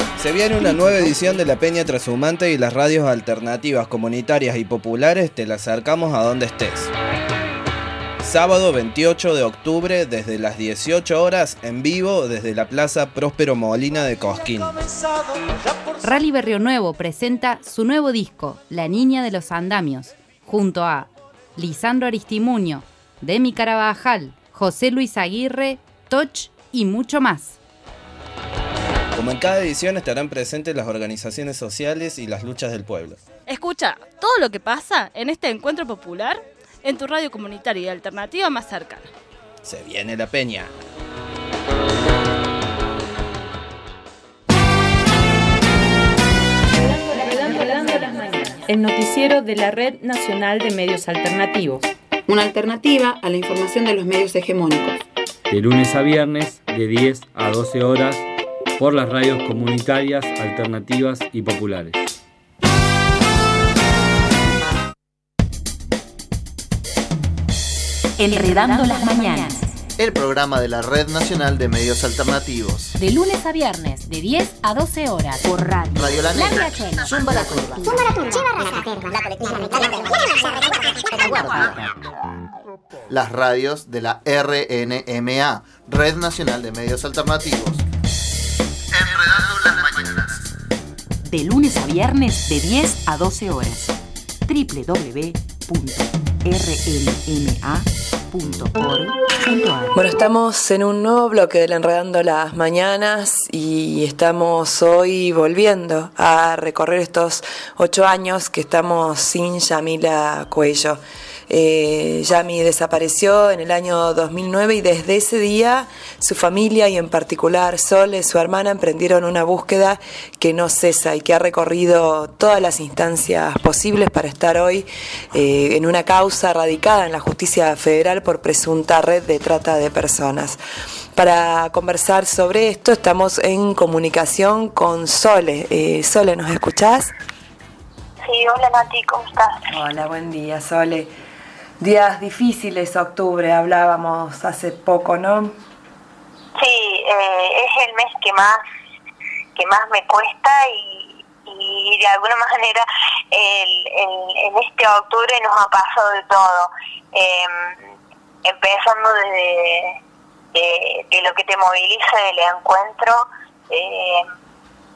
Speaker 22: Se viene una nueva edición de La Peña Trashumante y las radios alternativas, comunitarias y populares te la acercamos a donde estés. Sábado 28 de octubre desde las 18 horas en vivo desde la Plaza Próspero Molina de Cosquín.
Speaker 23: Rally Berrio Nuevo presenta su nuevo disco, La Niña de los Andamios, junto a Lisandro Aristimuño, Demi Carabajal, José Luis Aguirre, Toch y mucho más.
Speaker 22: Como en cada edición estarán presentes las organizaciones sociales y las luchas del pueblo.
Speaker 24: Escucha todo lo que pasa en este encuentro popular en tu radio comunitaria y alternativa más cercana.
Speaker 22: Se viene la peña.
Speaker 1: El noticiero de la Red Nacional de Medios Alternativos.
Speaker 3: Una alternativa a la información de los medios hegemónicos.
Speaker 16: De lunes a viernes, de 10 a 12 horas, por las radios comunitarias, alternativas y populares.
Speaker 21: Enredando las mañanas.
Speaker 25: El programa de la Red Nacional de Medios Alternativos.
Speaker 21: De lunes a viernes, de 10 a 12 horas. Por radio.
Speaker 25: Radio La Negra.
Speaker 21: Negra.
Speaker 25: Zumba la Curva. Las radios de la RNMA, Red Nacional de Medios Alternativos. Enredando las mañanas.
Speaker 21: De lunes a viernes, de 10 a 12 horas. www.rnma.org.ar
Speaker 7: Bueno, estamos en un nuevo bloque del Enredando las Mañanas y estamos hoy volviendo a recorrer estos ocho años que estamos sin Yamila Cuello. Eh, Yami desapareció en el año 2009 y desde ese día su familia y en particular Sole, su hermana, emprendieron una búsqueda que no cesa y que ha recorrido todas las instancias posibles para estar hoy eh, en una causa radicada en la justicia federal por presunta red de trata de personas. Para conversar sobre esto estamos en comunicación con Sole. Eh, Sole, ¿nos escuchás?
Speaker 26: Sí, hola Nati, ¿cómo estás?
Speaker 7: Hola, buen día, Sole. Días difíciles, octubre, hablábamos hace poco, ¿no?
Speaker 26: Sí, eh, es el mes que más que más me cuesta y, de alguna manera el, el- en este octubre nos ha pasado de todo. Em, empezando desde de, de lo que te moviliza del encuentro eh,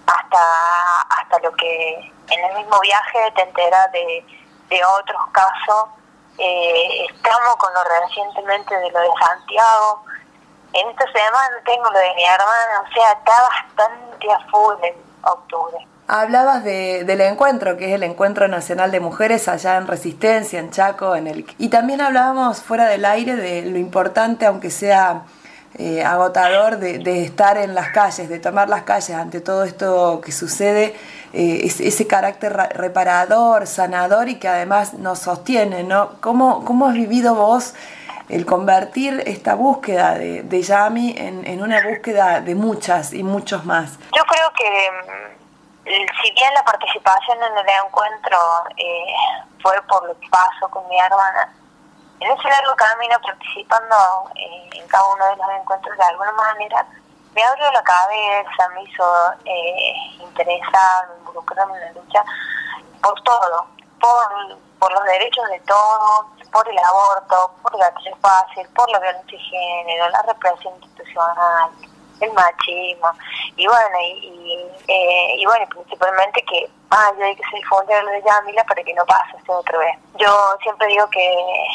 Speaker 26: hasta, hasta lo que en el mismo viaje te enteras de, de otros casos. Eh, estamos con lo recientemente de lo de Santiago. En esta semana tengo lo de mi hermana, o sea, está bastante a full en octubre.
Speaker 7: Hablabas de, del encuentro, que es el Encuentro Nacional de Mujeres allá en Resistencia, en Chaco, en el y también hablábamos fuera del aire de lo importante, aunque sea eh, agotador, de, de estar en las calles, de tomar las calles ante todo esto que sucede, eh, es- ese carácter ra- reparador, sanador y que además nos sostiene, ¿no? ¿Cómo, cómo has vivido vos el convertir esta búsqueda de, Yami en, en una búsqueda de muchas y muchos más?
Speaker 26: Yo creo que mm, si bien la participación en el encuentro eh, fue por lo que pasó con mi hermana, en ese largo camino participando eh, en cada uno de los encuentros de alguna manera, me abrió la cabeza, me hizo eh, interesar, involucrarme en la lucha por todo, por, por los derechos de todos, por el aborto, por gatillo fácil, por la violencia de género, la represión institucional, el machismo, y bueno, y, y, eh, y bueno, principalmente que ah, yo hay que se difunde lo de Yamila para que no pase esto otra vez. Yo siempre digo que,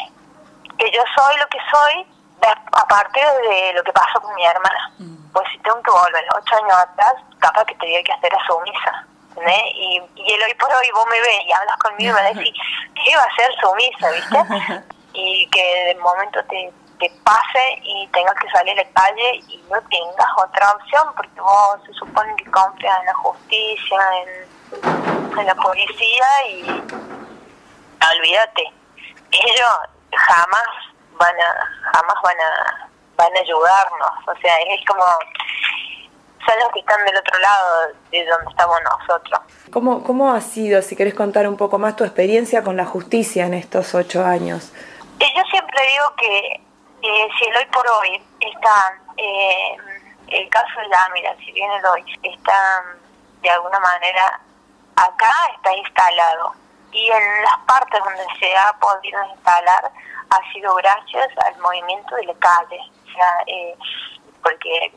Speaker 26: que yo soy lo que soy de- a partir de lo que pasó con mi hermana. Pues si tengo que volver ocho años atrás, capaz que tenía que hacer a sumisa. ¿entendés? Y, y el hoy por hoy vos me ves y hablas conmigo y me decís, ¿qué va a ser sumisa, viste? y que de momento te, te pase y tengas que salir a la calle y no tengas otra opción porque vos se supone que confías en la justicia, en, en la policía y olvídate, ellos jamás van a, jamás van a, van a ayudarnos, o sea, es como son los que están del otro lado de donde estamos nosotros.
Speaker 7: ¿Cómo, ¿Cómo ha sido, si querés contar un poco más tu experiencia con la justicia en estos ocho años?
Speaker 26: Yo siempre digo que eh, si el hoy por hoy está, eh, el caso de Yamila, si bien el hoy está de alguna manera acá, está instalado. Y en las partes donde se ha podido instalar ha sido gracias al movimiento de la calle. O sea, eh, porque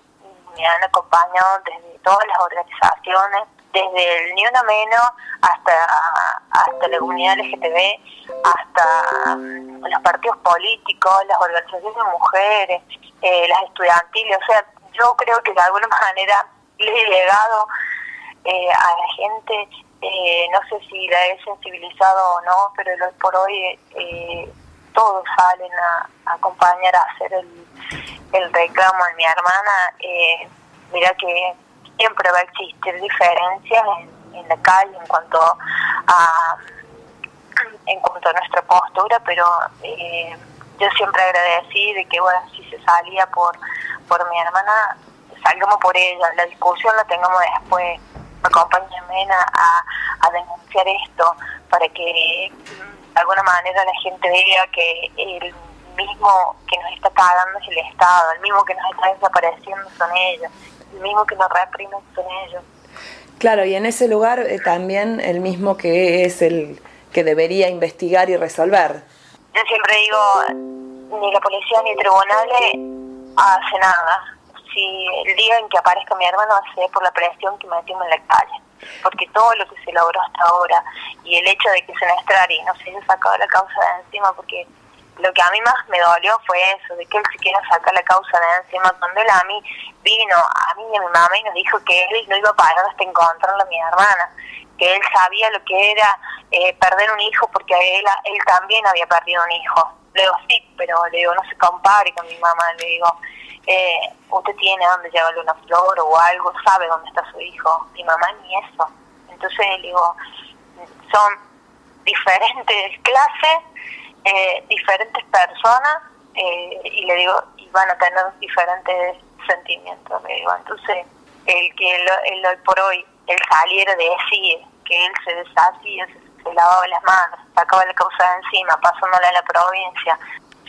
Speaker 26: me han acompañado desde todas las organizaciones, desde el Ni Una Menos hasta, hasta la comunidad LGTB, hasta mm, los partidos políticos, las organizaciones de mujeres, eh, las estudiantiles. O sea, yo creo que de alguna manera le he llegado eh, a la gente, eh, no sé si la he sensibilizado o no, pero hoy por hoy eh, todos salen a, acompañar a hacer el, el reclamo de mi hermana. Eh, mira que siempre va a existir diferencias en, en la calle en cuanto a en cuanto a nuestra postura, pero eh, yo siempre agradecí de que, bueno, si se salía por, por mi hermana, salgamos por ella, la discusión la tengamos después, acompáñenme a, a denunciar esto para que de alguna manera la gente vea que el mismo que nos está cagando es el Estado, el mismo que nos está desapareciendo son ellos, el mismo que nos reprimen son ellos.
Speaker 7: Claro, y en ese lugar eh, también el mismo que es el que debería investigar y resolver.
Speaker 26: Yo siempre digo, ni la policía ni tribunales hace nada. Si el día en que aparezca mi hermano ser por la presión que metimos en la calle. Porque todo lo que se logró hasta ahora y el hecho de que Senestrari no se haya sacado la causa de encima, porque lo que a mí más me dolió fue eso, de que él se quiera sacar la causa de encima, cuando él a mí vino, a mí y a mi mamá y nos dijo que él no iba a parar hasta encontrarlo a mi hermana, que él sabía lo que era eh, perder un hijo porque él, él también había perdido un hijo. Le digo, sí, pero le digo, no se compare con mi mamá, le digo, eh, usted tiene dónde llevarle una flor o algo, sabe dónde está su hijo. Mi mamá ni eso. Entonces le digo, son diferentes clases, eh, diferentes personas, eh, y le digo, y van a tener diferentes sentimientos, le digo. Entonces, el que el, el hoy por hoy, él saliera de decir que él se deshacía, se, se lavaba las manos, sacaba la causa de encima, pasándola a la provincia,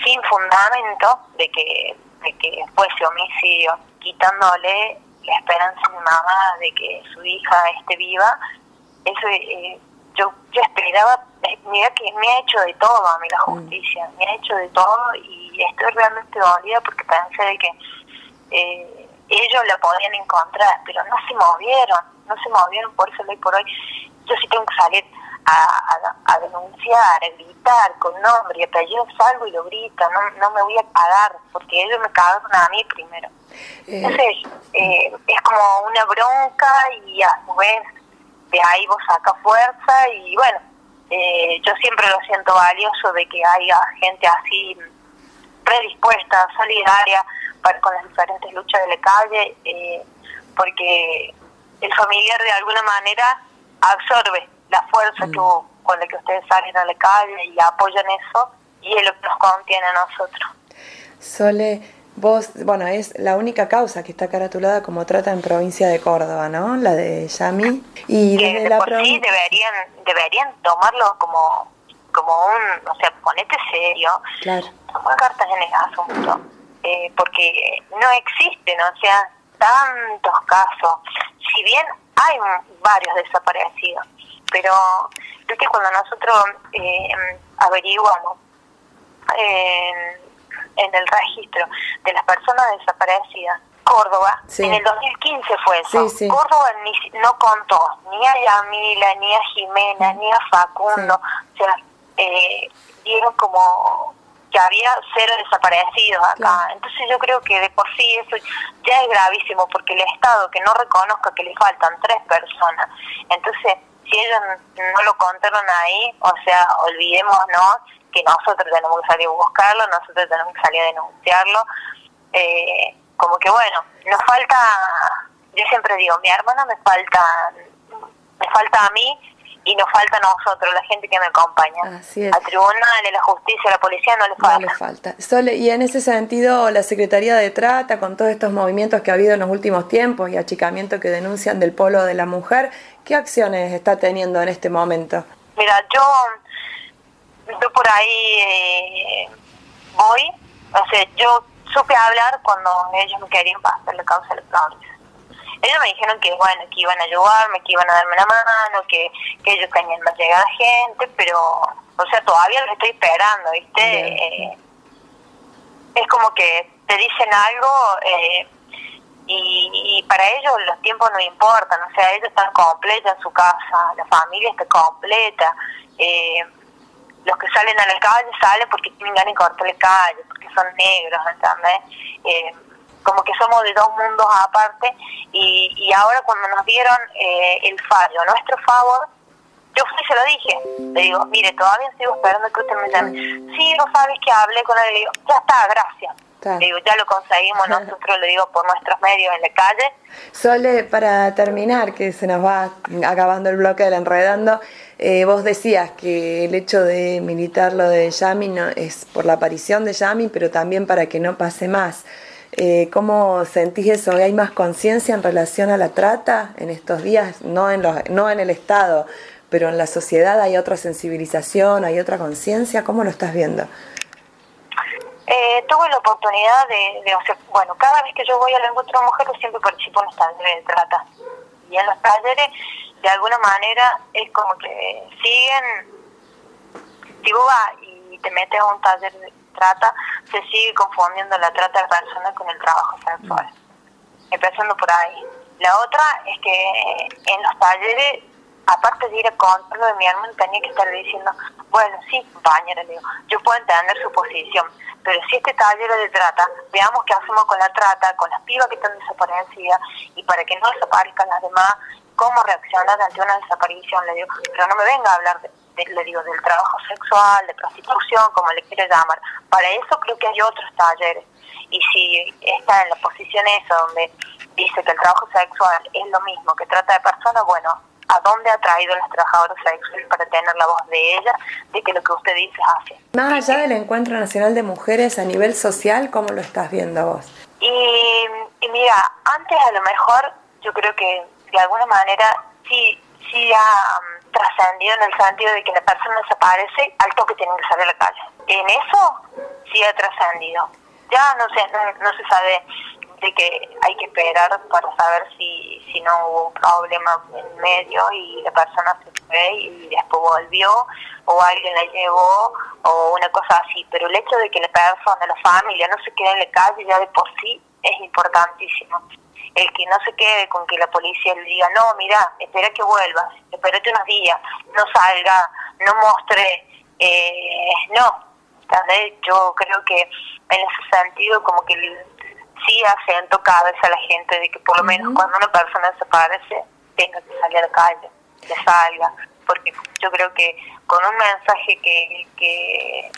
Speaker 26: sin fundamento de que, de que fuese homicidio, quitándole la esperanza a mi mamá de que su hija esté viva, eso eh, yo, yo esperaba, mira que me ha hecho de todo a mí la justicia, me ha hecho de todo y estoy realmente dolida porque pensé de que eh, ellos la podían encontrar, pero no se movieron, no se movieron, por eso hoy por hoy. Yo sí tengo que salir a, a, denunciar, a gritar con nombre y apellido, salgo y lo grito, no, no me voy a pagar, porque ellos me cagaron a mí primero. Entonces, eh, es como una bronca y a su vez de ahí vos sacas fuerza y bueno, eh, yo siempre lo siento valioso de que haya gente así predispuesta, solidaria para, con las diferentes luchas de la calle, eh, porque el familiar de alguna manera absorbe la fuerza que, con la que ustedes salen a la calle y apoyan eso y es lo que nos contiene a nosotros.
Speaker 7: Sole, vos, bueno, es la única causa que está caratulada como trata en provincia de Córdoba, ¿no? La de Yami. Y
Speaker 26: que
Speaker 7: desde
Speaker 26: de
Speaker 7: la
Speaker 26: por sí deberían, deberían tomarlo como, como un, o sea, ponete serio,
Speaker 7: Claro.
Speaker 26: tomar cartas en el asunto, eh, porque no existen, o sea, tantos casos. Si bien hay varios desaparecidos, pero que cuando nosotros eh, averiguamos en, en el registro de las personas desaparecidas, Córdoba,
Speaker 7: Sí.
Speaker 26: en el 2015 fue eso.
Speaker 7: Sí, sí.
Speaker 26: Córdoba ni, no contó ni a Yamila, ni a Jimena, ni a Facundo. O sea, eh, dieron como que había cero desaparecidos acá. Entonces yo creo que de por sí eso ya es gravísimo porque el Estado que no reconozca que le faltan tres personas, entonces si ellos no lo contaron ahí, o sea, olvidémonos que nosotros tenemos que salir a buscarlo, nosotros tenemos que salir a denunciarlo. Eh, como que bueno, nos falta, yo siempre digo, mi hermana me falta, me falta a mí y nos falta a nosotros, la gente que me acompaña.
Speaker 7: Así es.
Speaker 26: Al tribunal, a la justicia, a la policía no le falta.
Speaker 7: No le falta. Sole, y en ese sentido, la Secretaría de Trata, con todos estos movimientos que ha habido en los últimos tiempos y achicamiento que denuncian del polo de la mujer, ¿qué acciones está teniendo en este momento?
Speaker 26: Mira, yo, yo por ahí eh, voy, o sea, yo supe hablar cuando ellos me querían pasar la causa electrónica. Ellos me dijeron que bueno, que iban a ayudarme, que iban a darme la mano, que, que ellos tenían más llegada gente, pero, o sea, todavía lo estoy esperando, ¿viste? Eh, es como que te dicen algo eh, y, y para ellos los tiempos no importan, o sea, ellos están completos en su casa, la familia está completa, eh, los que salen a la calle salen porque tienen ganas de cortar la calle, porque son negros, ¿entendés? Eh, como que somos de dos mundos aparte y, y ahora cuando nos dieron eh, el fallo nuestro favor, yo fui y se lo dije, le digo, mire, todavía sigo esperando que usted me llame. Sí, no sabes que hablé con él, le digo, ya está, gracias.
Speaker 7: Claro.
Speaker 26: Le digo, ya lo conseguimos nosotros, le digo, por nuestros medios en la calle.
Speaker 7: Sole, para terminar, que se nos va acabando el bloque del enredando, eh, vos decías que el hecho de militar lo de Yami no, es por la aparición de Yami, pero también para que no pase más. Eh, ¿Cómo sentís eso? ¿Hay más conciencia en relación a la trata en estos días? No en, los, no en el Estado, pero en la sociedad hay otra sensibilización, hay otra conciencia. ¿Cómo lo estás viendo?
Speaker 26: Eh, tuve la oportunidad de, de, o sea, bueno, cada vez que yo voy al encuentro de mujeres siempre participo en los talleres de trata. Y en los talleres, de alguna manera, es como que siguen, si vos vas y te metes a un taller de trata, se sigue confundiendo la trata de personas con el trabajo sexual. Empezando por ahí. La otra es que en los talleres aparte de ir a contarlo de mi hermano, tenía que estar diciendo, bueno, sí, compañera, le digo, yo puedo entender su posición, pero si este taller es de trata, veamos qué hacemos con la trata, con las pibas que están desaparecidas, y para que no desaparezcan las demás, cómo reaccionar ante una desaparición, le digo, pero no me venga a hablar de, de- le digo, del trabajo sexual, de prostitución, como le quiere llamar. Para eso creo que hay otros talleres. Y si está en la posición esa donde dice que el trabajo sexual es lo mismo que trata de personas, bueno, ¿a dónde ha traído las trabajadoras sexuales para tener la voz de ella de que lo que usted dice hace?
Speaker 7: Más allá del Encuentro Nacional de Mujeres a nivel social, ¿cómo lo estás viendo vos?
Speaker 26: Y, y mira, antes a lo mejor yo creo que de alguna manera sí, sí ha mm, trascendido en el sentido de que la persona desaparece, al toque tienen que salir a la calle. En eso sí ha trascendido. Ya no sé, no, no se sabe de que hay que esperar para saber si, si no hubo un problema en medio y la persona se fue y después volvió o alguien la llevó o una cosa así, pero el hecho de que la persona, la familia no se quede en la calle ya de por sí es importantísimo. El que no se quede con que la policía le diga, no, mira, espera que vuelvas, espérate unos días, no salga, no mostre, eh, no, ¿entendés? Yo creo que en ese sentido como que sí acento cada vez a la gente de que por lo menos cuando una persona desaparece tenga que salir a la calle, que salga, porque yo creo que con un mensaje que que,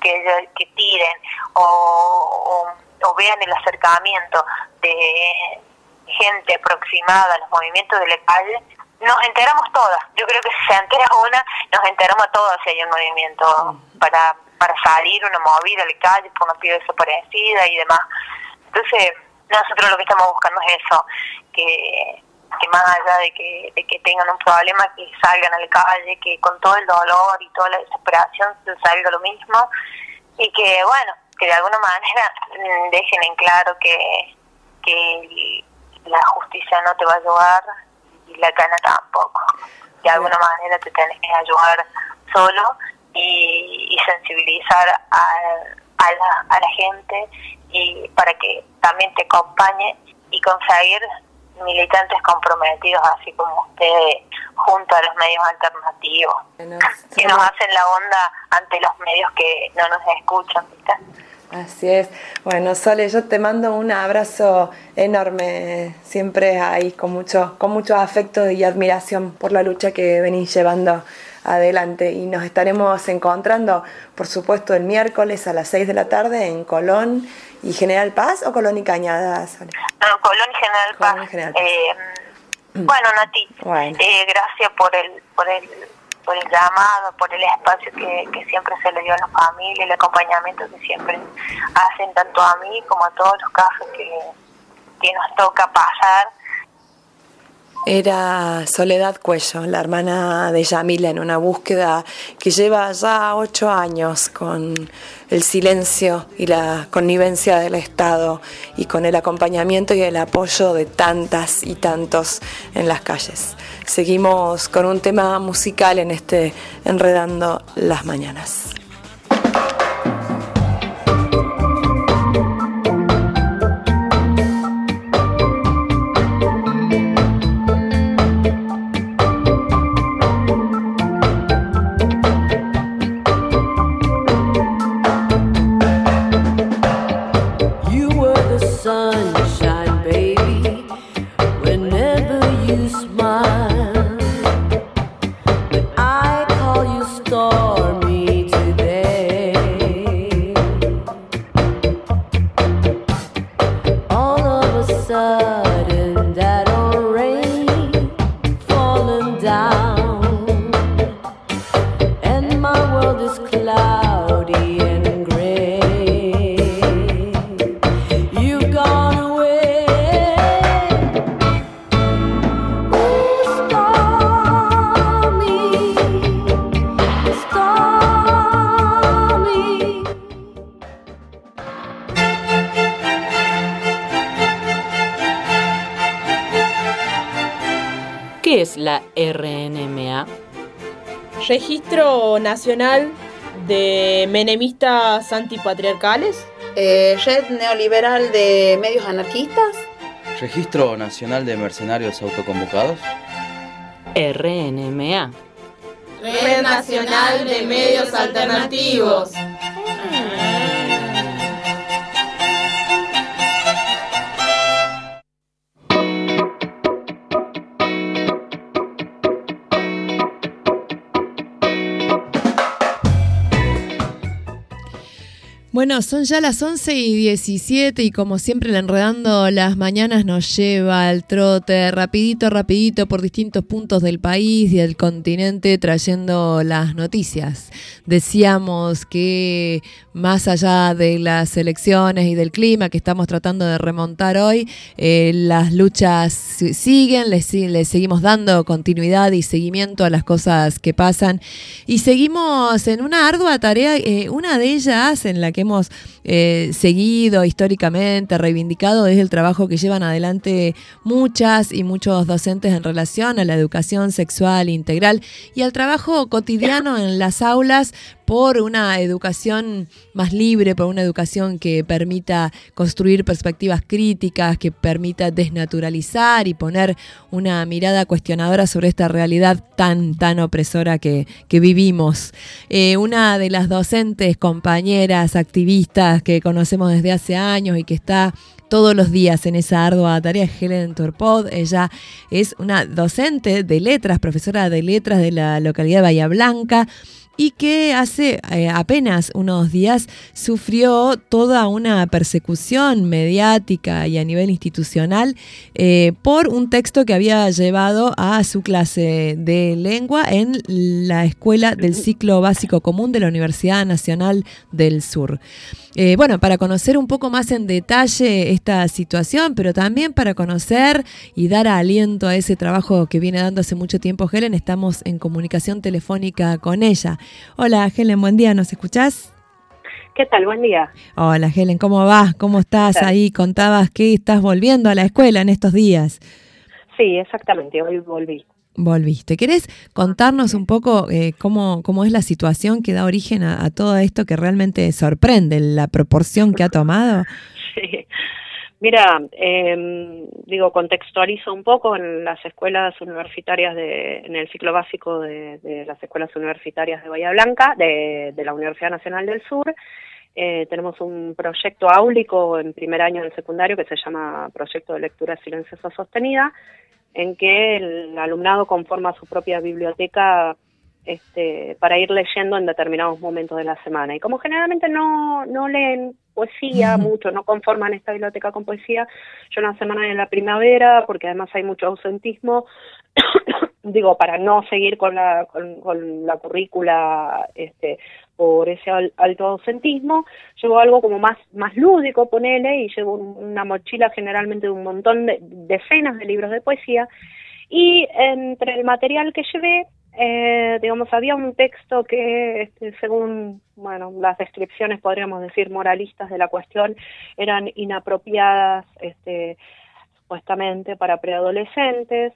Speaker 26: que, que tiren o, o, vean el acercamiento de gente aproximada a los movimientos de la calle, nos enteramos todas. Yo creo que si se entera una, nos enteramos todas si hay un movimiento para, para salir una movida a la calle por una piba desaparecida y demás. Entonces, nosotros lo que estamos buscando es eso, que, que más allá de que, de que tengan un problema, que salgan a la calle, que con todo el dolor y toda la desesperación se salga lo mismo y que, bueno, que de alguna manera dejen en claro que, que la justicia no te va a ayudar y la cana tampoco. De alguna manera te tenés que ayudar solo y, sensibilizar a, a, la, a la gente y para que también te acompañe y conseguir militantes comprometidos, así como ustedes, junto a los medios alternativos, que nos hacen la onda ante los medios que no nos escuchan,
Speaker 7: Así es. Bueno, Sole, yo te mando un abrazo enorme, siempre ahí con mucho, con mucho afecto y admiración por la lucha que venís llevando adelante. Y nos estaremos encontrando, por supuesto, el miércoles a las 6 de la tarde en Colón y General Paz o Colón y Cañadas.
Speaker 26: No, Colón y General Paz. Eh, bueno, Nati, eh, gracias por el, por el por el llamado, por el espacio que, que siempre se le dio a la familia, el acompañamiento que siempre hacen tanto a mí como a todos los casos que, que nos toca pasar
Speaker 7: era Soledad Cuello, la hermana de Yamila, en una búsqueda que lleva ya ocho años con el silencio y la connivencia del Estado y con el acompañamiento y el apoyo de tantas y tantos en las calles. Seguimos con un tema musical en este Enredando las Mañanas.
Speaker 27: Registro Nacional de Menemistas Antipatriarcales.
Speaker 3: Eh, Red Neoliberal de Medios Anarquistas.
Speaker 28: Registro Nacional de Mercenarios Autoconvocados.
Speaker 23: RNMA.
Speaker 27: Red Nacional de Medios Alternativos.
Speaker 7: Bueno, son ya las 11 y 17 y como siempre el Enredando las Mañanas nos lleva al trote rapidito, rapidito por distintos puntos del país y del continente trayendo las noticias. Decíamos que más allá de las elecciones y del clima que estamos tratando de remontar hoy, eh, las luchas siguen, les, seguimos dando continuidad y seguimiento a las cosas que pasan y seguimos en una ardua tarea, eh, una de ellas en la que hemos eh, seguido históricamente, reivindicado, es el trabajo que llevan adelante muchas y muchos docentes en relación a la educación sexual integral y al trabajo cotidiano en las aulas por una educación más libre, por una educación que permita construir perspectivas críticas, que permita desnaturalizar y poner una mirada cuestionadora sobre esta realidad tan, tan opresora que, vivimos. Eh, una de las docentes, compañeras, activistas que conocemos desde hace años y que está todos los días en esa ardua tarea Helen Torpod. Ella es una docente de letras, profesora de letras de la localidad de Bahía Blanca y que hace eh, apenas unos días sufrió toda una persecución mediática y a nivel institucional eh, por un texto que había llevado a su clase de lengua en la escuela del ciclo básico común de la Universidad Nacional del Sur. Eh, bueno, para conocer un poco más en detalle esta situación, pero también para conocer y dar aliento a ese trabajo que viene dando hace mucho tiempo Helen, estamos en comunicación telefónica con ella. Hola Helen, buen día, ¿nos escuchás?
Speaker 29: ¿Qué tal? Buen día.
Speaker 7: Hola Helen, ¿cómo vas? ¿Cómo estás ahí? Contabas que estás volviendo a la escuela en estos días.
Speaker 29: Sí, exactamente, hoy volví.
Speaker 7: Volviste. ¿Querés contarnos un poco eh, cómo, cómo es la situación que da origen a, todo esto que realmente sorprende, la proporción que ha tomado?
Speaker 29: Sí. Mira, eh, digo, contextualizo un poco en las escuelas universitarias, de, en el ciclo básico de, las escuelas universitarias de Bahía Blanca, de, de la Universidad Nacional del Sur. Eh, tenemos un proyecto áulico en primer año del secundario que se llama Proyecto de Lectura Silenciosa Sostenida, en que el alumnado conforma su propia biblioteca este, para ir leyendo en determinados momentos de la semana. Y como generalmente no, no leen poesía mucho, no conforman esta biblioteca con poesía, yo en la semana de la primavera, porque además hay mucho ausentismo, digo, para no seguir con la, con, la currícula este, por ese alto docentismo, llevo algo como más, más lúdico, ponele, y llevo una mochila generalmente de un montón de decenas de libros de poesía, y entre el material que llevé, eh, digamos, había un texto que, este, según, bueno, las descripciones, podríamos decir, moralistas de la cuestión, eran inapropiadas, este, supuestamente para preadolescentes,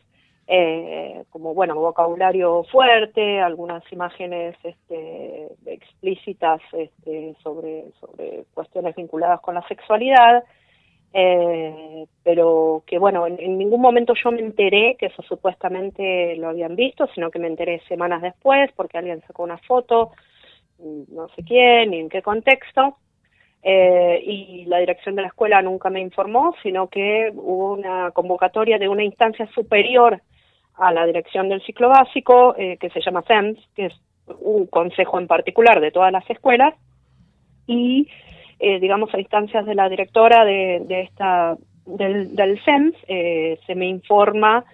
Speaker 29: eh, como bueno vocabulario fuerte, algunas imágenes este, explícitas este, sobre, sobre cuestiones vinculadas con la sexualidad, eh, pero que bueno, en, ningún momento yo me enteré que eso supuestamente lo habían visto, sino que me enteré semanas después porque alguien sacó una foto, no sé quién ni en qué contexto, eh, y la dirección de la escuela nunca me informó, sino que hubo una convocatoria de una instancia superior a la dirección del ciclo básico, eh, que se llama CEMS, que es un consejo en particular de todas las escuelas, y eh, digamos a instancias de la directora de, de esta del, del CEMS eh, se me informa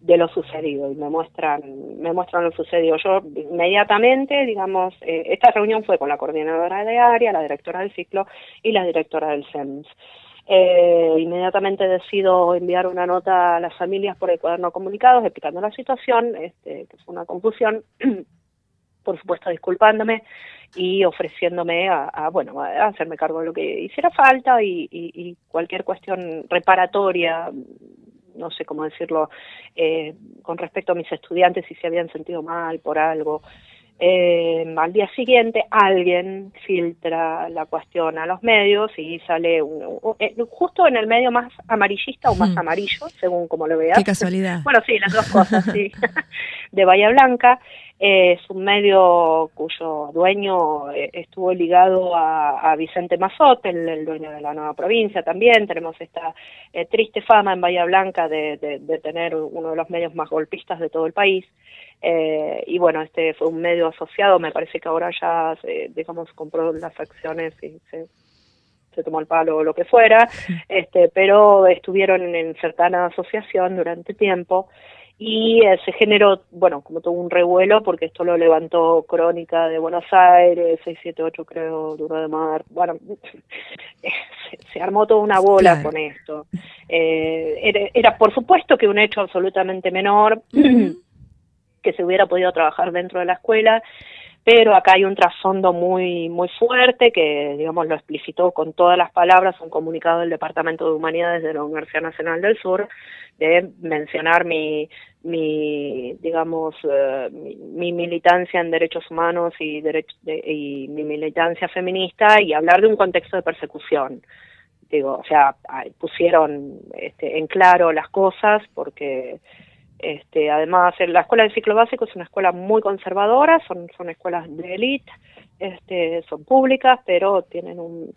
Speaker 29: de lo sucedido y me muestran me muestran lo sucedido. Yo inmediatamente digamos esta reunión fue con la coordinadora de área la directora del ciclo y la directora del CEMS eh, inmediatamente decido enviar una nota a las familias por el cuaderno comunicados explicando la situación, este, que fue una confusión, por supuesto disculpándome y ofreciéndome a, bueno a hacerme cargo de lo que hiciera falta y, cualquier cuestión reparatoria no sé cómo decirlo eh, con respecto a mis estudiantes si se habían sentido mal por algo eh, al día siguiente alguien filtra la cuestión a los medios y sale eh, justo en el medio más amarillista o más hmm. amarillo, según como lo veas.
Speaker 7: Qué casualidad.
Speaker 29: Bueno, sí, las dos cosas, sí. de Bahía Blanca. Eh, es un medio cuyo dueño eh, estuvo ligado a, Vicente Mazot, el, dueño de la nueva provincia también. Tenemos esta triste fama en Bahía Blanca de, de tener uno de los medios más golpistas de todo el país. Eh, y bueno, este fue un medio asociado, me parece que ahora ya, se, digamos, compró las acciones y se, tomó el palo o lo que fuera, este, pero estuvieron en cercana asociación durante tiempo y eh, se generó, bueno, como todo un revuelo, porque esto lo levantó Crónica de Buenos Aires, 678 creo, Duro de Mar, bueno, se, armó toda una bola con esto. Eh, era, era, por supuesto que un hecho absolutamente menor, que se hubiera podido trabajar dentro de la escuela, pero acá hay un trasfondo muy muy fuerte que digamos lo explicitó con todas las palabras un comunicado del Departamento de Humanidades de la Universidad Nacional del Sur de mencionar mi mi digamos eh, mi, militancia en derechos humanos y y mi militancia feminista y hablar de un contexto de persecución. Digo o sea pusieron este, en claro las cosas porque este, además, la escuela de ciclo básico es una escuela muy conservadora, son, son escuelas de élite, este, son públicas, pero tienen un,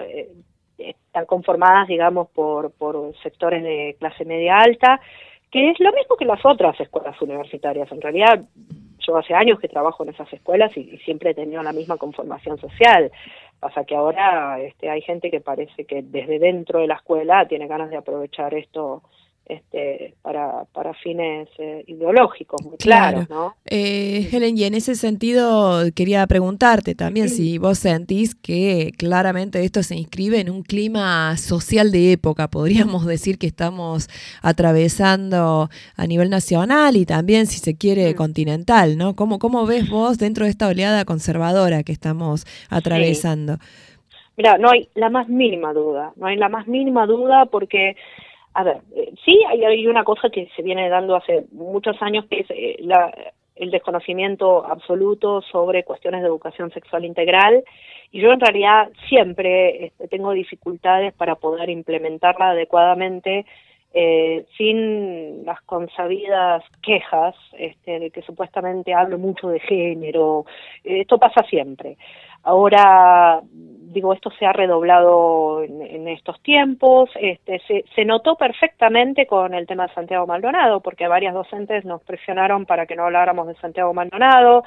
Speaker 29: eh, están conformadas, digamos, por, por sectores de clase media alta, que es lo mismo que las otras escuelas universitarias. En realidad, yo hace años que trabajo en esas escuelas y, siempre he tenido la misma conformación social. Pasa que ahora este, hay gente que parece que desde dentro de la escuela tiene ganas de aprovechar esto este, para, para fines eh, ideológicos muy claros, ¿no?
Speaker 7: Eh, Helen, y en ese sentido quería preguntarte también si vos sentís que claramente esto se inscribe en un clima social de época, podríamos decir que estamos atravesando a nivel nacional y también, si se quiere, continental, ¿no? ¿Cómo, ¿Cómo ves vos dentro de esta oleada conservadora que estamos atravesando?
Speaker 29: Mira, no hay la más mínima duda, no hay la más mínima duda porque a ver, eh, sí hay, una cosa que se viene dando hace muchos años que es eh, el desconocimiento absoluto sobre cuestiones de educación sexual integral. Y yo en realidad siempre este, tengo dificultades para poder implementarla adecuadamente eh, sin las consabidas quejas este, de que supuestamente hablo mucho de género. esto pasa siempre. Ahora, digo, esto se ha redoblado en, estos tiempos, este, se, se, notó perfectamente con el tema de Santiago Maldonado, porque varias docentes nos presionaron para que no habláramos de Santiago Maldonado,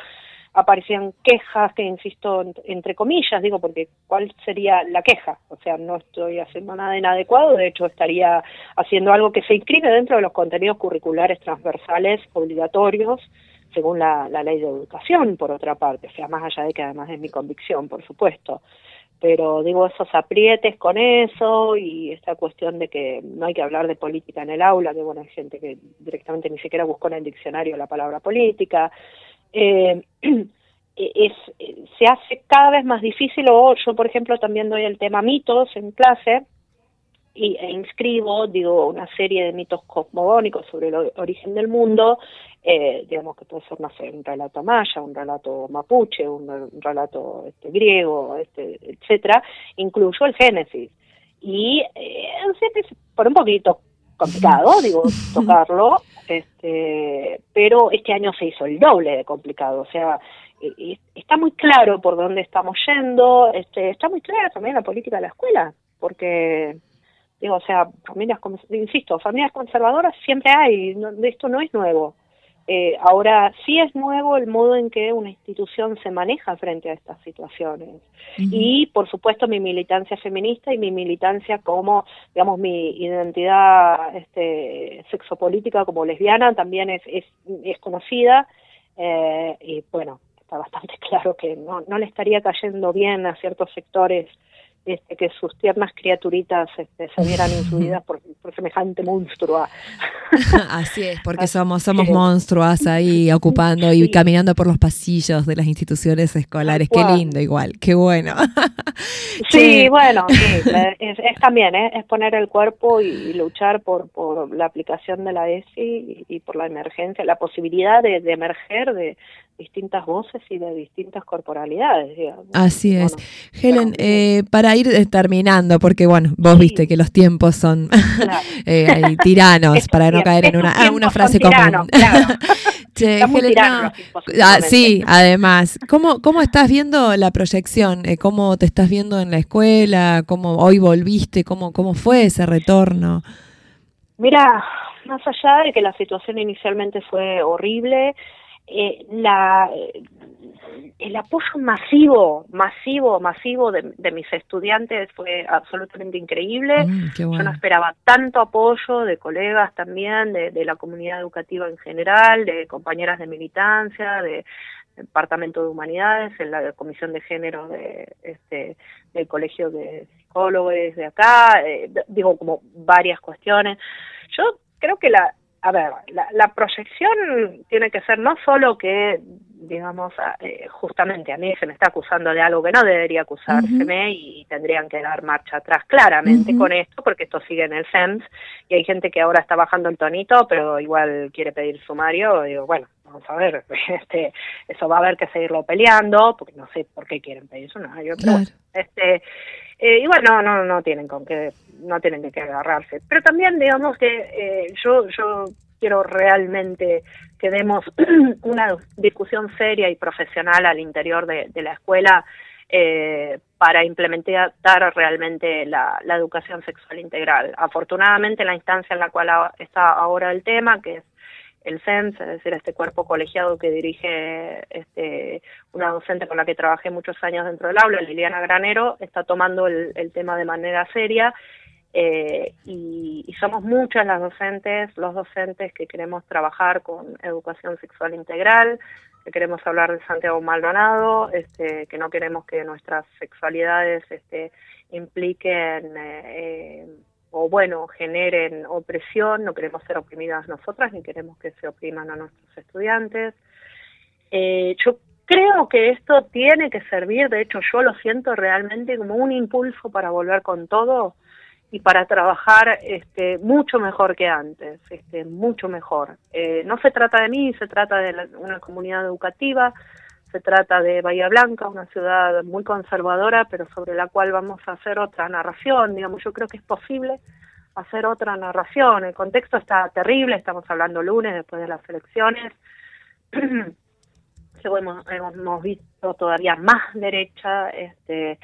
Speaker 29: aparecían quejas, que insisto, entre comillas, digo, porque ¿cuál sería la queja? O sea, no estoy haciendo nada inadecuado, de hecho estaría haciendo algo que se inscribe dentro de los contenidos curriculares transversales obligatorios, según la, ley de educación, por otra parte, o sea, más allá de que además es mi convicción, por supuesto pero digo esos aprietes con eso y esta cuestión de que no hay que hablar de política en el aula, que bueno, hay gente que directamente ni siquiera buscó en el diccionario la palabra política, eh, es, se hace cada vez más difícil, o yo por ejemplo también doy el tema mitos en clase, y, e inscribo, digo, una serie de mitos cosmogónicos sobre el origen del mundo, eh, digamos que puede ser, no sé, un relato maya, un relato mapuche, un, relato este, griego, este, etcétera, incluyo el Génesis. Y eh, por un poquito complicado, digo, tocarlo, este, pero este año se hizo el doble de complicado, o sea, está muy claro por dónde estamos yendo, este, está muy clara también la política de la escuela, porque digo, o sea, familias, insisto, familias conservadoras siempre hay, esto no es nuevo. Eh, ahora sí es nuevo el modo en que una institución se maneja frente a estas situaciones. Y por supuesto mi militancia feminista y mi militancia como, digamos, mi identidad este, sexopolítica como lesbiana también es, es, es conocida. Eh, y bueno, está bastante claro que no, no le estaría cayendo bien a ciertos sectores este, que sus tiernas criaturitas este, se vieran influidas por, semejante monstruo.
Speaker 7: Así es, porque somos, somos monstruos ahí ocupando y caminando por los pasillos de las instituciones escolares. Qué lindo igual, qué bueno.
Speaker 29: sí, bueno, es, también, ¿eh? es poner el cuerpo y, luchar por, por la aplicación de la ESI y, por la emergencia, la posibilidad de, de emerger de, distintas voces y de distintas corporalidades, digamos.
Speaker 7: Así es. Helen, eh, para ir eh, terminando, porque bueno, vos viste que los tiempos son eh, tiranos, para no caer en una, ah, una frase común. Helen, ah, sí, además, ¿cómo, ¿cómo estás viendo la proyección? ¿Cómo te estás viendo en la escuela? ¿Cómo hoy volviste? ¿Cómo, cómo fue ese retorno?
Speaker 29: Mira, más allá de que la situación inicialmente fue horrible, eh, la, eh, el apoyo masivo, masivo, masivo de, mis estudiantes fue absolutamente increíble. Mm, Yo no esperaba tanto apoyo de colegas también, de, la comunidad educativa en general, de compañeras de militancia, de Departamento de Humanidades, en la Comisión de Género de, este, del Colegio de Psicólogos de acá, eh, digo, como varias cuestiones. Yo creo que la, a ver, la, proyección tiene que ser no solo que digamos, eh, justamente a mí se me está acusando de algo que no debería acusárseme y tendrían que dar marcha atrás claramente con esto, porque esto sigue en el CEMS y hay gente que ahora está bajando el tonito, pero igual quiere pedir sumario. Digo, bueno, vamos a ver, este, eso va a haber que seguirlo peleando, porque no sé por qué quieren pedir sumario, pero bueno, este, eh, igual no, no, no tienen con qué, no tienen de qué agarrarse. Pero también digamos que eh, yo, yo quiero realmente que demos una discusión seria y profesional al interior de, la escuela eh, para implementar realmente la, la educación sexual integral. Afortunadamente la instancia en la cual está ahora el tema, que es el CENS, es decir, este cuerpo colegiado que dirige este, una docente con la que trabajé muchos años dentro del aula, Liliana Granero, está tomando el, el tema de manera seria eh, y, y somos muchas las docentes, los docentes que queremos trabajar con educación sexual integral, que queremos hablar de Santiago Maldonado, este, que no queremos que nuestras sexualidades este, impliquen eh, eh, o bueno, generen opresión, no queremos ser oprimidas nosotras ni queremos que se opriman a nuestros estudiantes. Eh, yo creo que esto tiene que servir, de hecho yo lo siento realmente como un impulso para volver con todo y para trabajar este, mucho mejor que antes, este, mucho mejor. Eh, no se trata de mí, se trata de la- una comunidad educativa, se trata de Bahía Blanca, una ciudad muy conservadora, pero sobre la cual vamos a hacer otra narración. Digamos, yo creo que es posible hacer otra narración. El contexto está terrible, estamos hablando lunes después de las elecciones. Hemos, hemos visto todavía más derecha, este,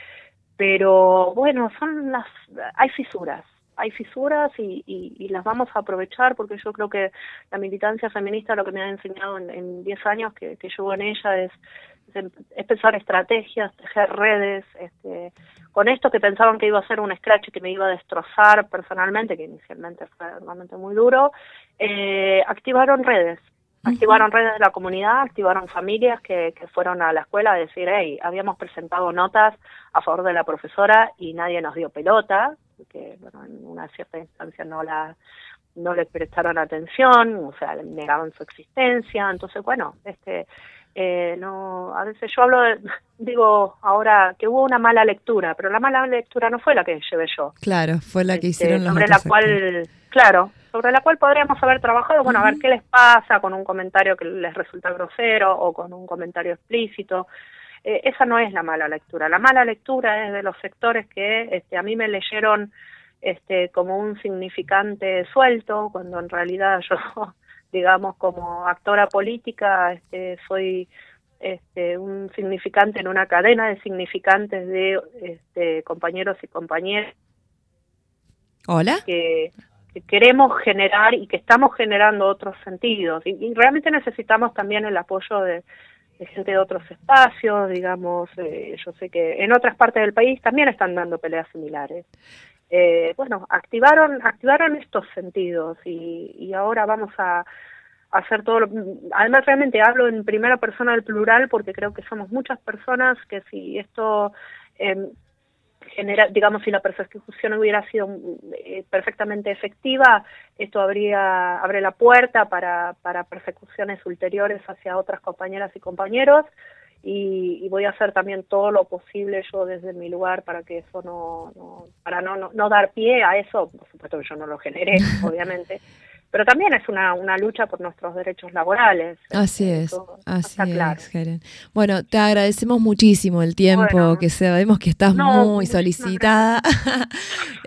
Speaker 29: pero bueno, son las, hay fisuras, hay fisuras y, y, y las vamos a aprovechar porque yo creo que la militancia feminista lo que me ha enseñado en, en 10 años que, que llevo en ella es, es, em- es pensar estrategias, tejer redes, este, con esto que pensaban que iba a ser un scratch que me iba a destrozar personalmente, que inicialmente fue realmente muy duro, eh, activaron redes, activaron redes de la comunidad, activaron familias que, que fueron a la escuela a decir, hey, habíamos presentado notas a favor de la profesora y nadie nos dio pelota, que bueno, en una cierta instancia no la no le prestaron atención, o sea, negaban su existencia, entonces bueno, este eh, no a veces yo hablo de, digo ahora que hubo una mala lectura, pero la mala lectura no fue la que llevé yo,
Speaker 7: Claro, fue la que
Speaker 29: este,
Speaker 7: hicieron los
Speaker 29: sobre la
Speaker 7: actores.
Speaker 29: cual, claro, sobre la cual podríamos haber trabajado, bueno, a ver qué les pasa con un comentario que les resulta grosero o con un comentario explícito. Eh, esa no es la mala lectura. La mala lectura es de los sectores que este, a mí me leyeron este, como un significante suelto, cuando en realidad yo, digamos, como actora política, este, soy este, un significante en una cadena de significantes de este, compañeros y compañeras
Speaker 7: Hola.
Speaker 29: que, que queremos generar y que estamos generando otros sentidos. Y, y realmente necesitamos también el apoyo de, de gente de otros espacios, digamos, eh, yo sé que en otras partes del país también están dando peleas similares. Eh, bueno, activaron, activaron estos sentidos y, y ahora vamos a, hacer todo lo, además realmente hablo en primera persona del plural porque creo que somos muchas personas que si esto em, genera, digamos, si la persecución hubiera sido eh, perfectamente efectiva, esto habría abre la puerta para, para persecuciones ulteriores hacia otras compañeras y compañeros y, y voy a hacer también todo lo posible yo desde mi lugar para que eso no, no para no, no, no dar pie a eso, por supuesto que yo no lo generé, obviamente, pero también es una, una lucha por nuestros derechos laborales.
Speaker 7: Así es,
Speaker 29: Eso
Speaker 7: así
Speaker 29: está claro.
Speaker 7: es, Helen. Bueno, te agradecemos muchísimo el tiempo, que sabemos que estás
Speaker 29: No,
Speaker 7: muy solicitada,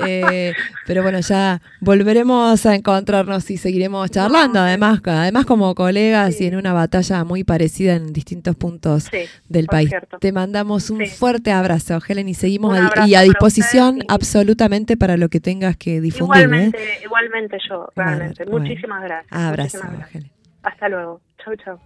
Speaker 7: Eh, pero bueno, ya volveremos a encontrarnos y seguiremos charlando, además, además como colegas y en una batalla muy parecida en distintos puntos
Speaker 29: Sí,
Speaker 7: del país.
Speaker 29: cierto.
Speaker 7: Te mandamos un fuerte abrazo, Helen, y seguimos a- y a disposición absolutamente para lo que tengas que difundir. ¿eh?
Speaker 29: Igualmente, igualmente yo, realmente.
Speaker 7: Bueno,
Speaker 29: Muchísimas gracias.
Speaker 7: Abrazo,
Speaker 29: muchísimas gracias.
Speaker 7: Helen.
Speaker 29: Hasta luego. Chau, chau.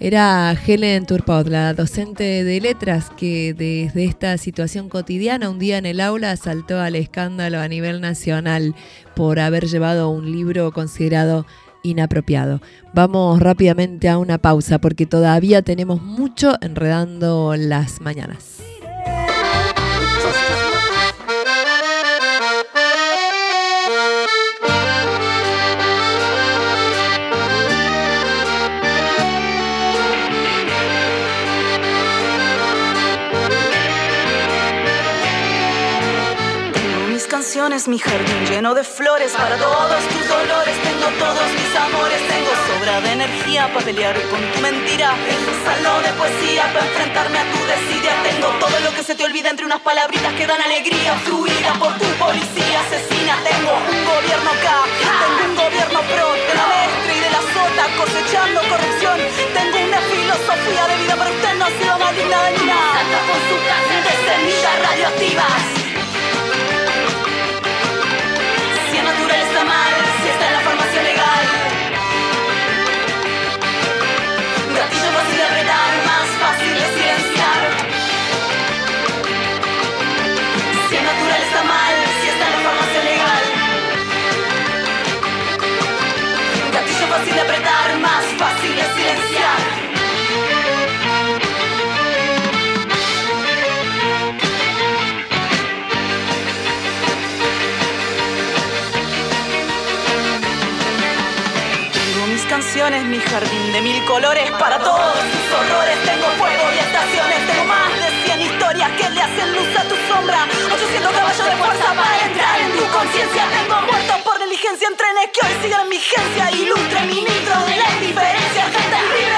Speaker 7: Era Helen Turpot, la docente de letras que desde esta situación cotidiana un día en el aula saltó al escándalo a nivel nacional por haber llevado un libro considerado inapropiado. Vamos rápidamente a una pausa porque todavía tenemos mucho enredando las mañanas.
Speaker 30: Canciones, mi jardín lleno de flores para todos tus dolores. Tengo todos mis amores, tengo sobra de energía para pelear con tu mentira. El salón de poesía para enfrentarme a tu desidia. Tengo todo lo que se te olvida entre unas palabritas que dan alegría. Fluida por tu policía asesina. Tengo un gobierno acá, tengo un gobierno pro de la maestra y de la sota cosechando corrupción. Tengo una filosofía de vida, pero usted no ha sido más digna nada. Salta con su casa de semillas radioactivas. Canciones, mi jardín de mil colores para todos tus horrores. Tengo fuego y estaciones, tengo más de 100 historias que le hacen luz a tu sombra. 800 caballos de fuerza para entrar en tu conciencia. Tengo muertos por negligencia en trenes que hoy siguen en vigencia. Ilustre ministro de la indiferencia. Gente libre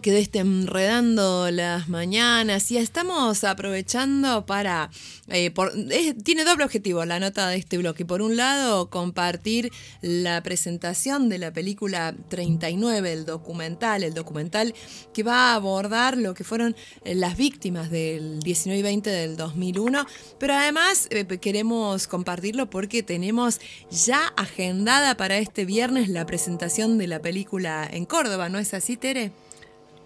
Speaker 7: Quinto bloque de este las Mañanas y estamos aprovechando para... eh, por- es- tiene doble objetivo la nota de este bloque. Por un lado, compartir la presentación de la película 39, el documental, el documental que va a abordar lo que fueron eh, las víctimas del 19 y 20 del 2001, pero además eh, queremos compartirlo porque tenemos ya agendada para este viernes la presentación de la película en Córdoba, ¿no es así, Tere?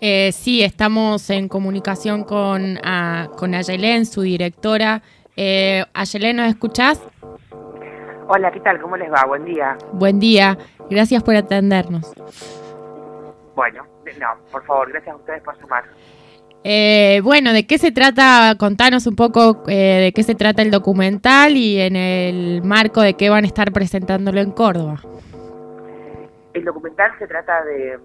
Speaker 31: Eh, sí, estamos en comunicación con, ah, con Ayelén, su directora. Eh, Ayelén, ¿nos escuchás?
Speaker 15: Hola, ¿qué tal? ¿Cómo les va? Buen día.
Speaker 31: Buen día, gracias por atendernos.
Speaker 15: Bueno, no, por favor, gracias a ustedes por sumar.
Speaker 31: Eh, bueno, ¿de qué se trata? Contanos un poco eh, de qué se trata el documental y en el marco de qué van a estar presentándolo en Córdoba.
Speaker 15: El documental se trata de,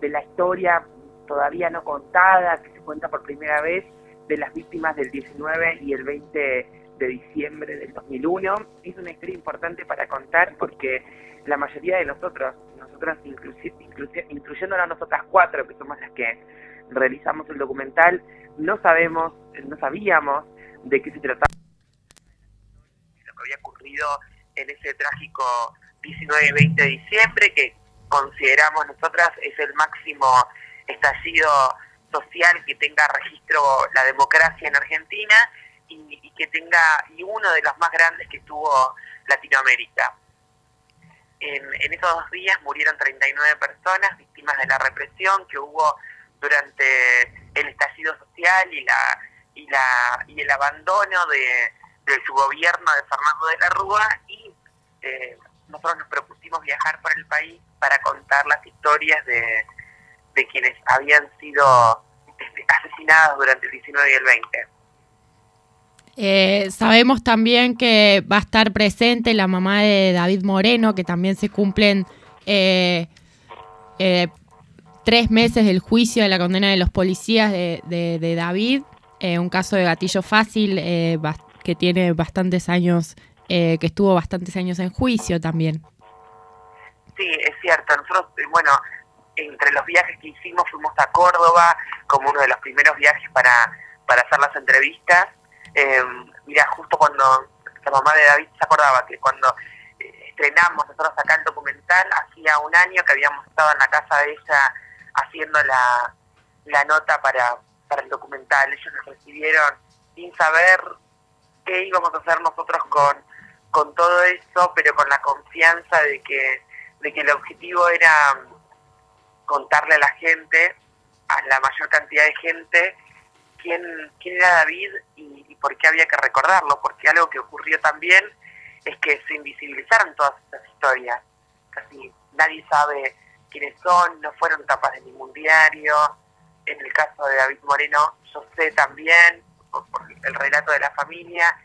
Speaker 15: de la historia todavía no contada, que se cuenta por primera vez, de las víctimas del 19 y el 20 de diciembre del 2001. Es una historia importante para contar porque la mayoría de nosotros, nosotras incluyéndonos a nosotras cuatro, que somos las que realizamos el documental, no sabemos, no sabíamos de qué se trataba lo que había ocurrido en ese trágico 19 y 20 de diciembre, que consideramos nosotras es el máximo estallido social que tenga registro la democracia en Argentina y, que tenga y uno de los más grandes que tuvo Latinoamérica. En, en esos dos días murieron 39 personas víctimas de la represión que hubo durante el estallido social y la y la y el abandono de, de su gobierno de Fernando de la Rúa y eh, nosotros nos propusimos viajar por el país para contar las historias de, de quienes habían sido asesinados durante el 19 y el 20.
Speaker 31: Eh, sabemos también que va a estar presente la mamá de David Moreno, que también se cumplen eh, eh, tres meses del juicio de la condena de los policías de, de- de David, eh, un caso de gatillo fácil eh, que tiene bastantes años, eh, que estuvo bastantes años en juicio también.
Speaker 15: Sí, es cierto. Nosotros, eh, bueno, entre los viajes que hicimos fuimos a Córdoba como uno de los primeros viajes para, para hacer las entrevistas. Eh, mira, justo cuando la mamá de David se acordaba que cuando eh, estrenamos nosotros acá el documental, hacía un año que habíamos estado en la casa de ella haciendo la, la nota para, para el documental. Ellos nos recibieron sin saber qué íbamos a hacer nosotros con, con todo eso, pero con la confianza de que, de que el objetivo era contarle a la gente, a la mayor cantidad de gente, quién, quién era David y, por qué había que recordarlo, porque algo que ocurrió también es que se invisibilizaron todas estas historias. Casi nadie sabe quiénes son, no fueron tapas de ningún diario. En el caso de David Moreno, yo sé también, por el relato de la familia,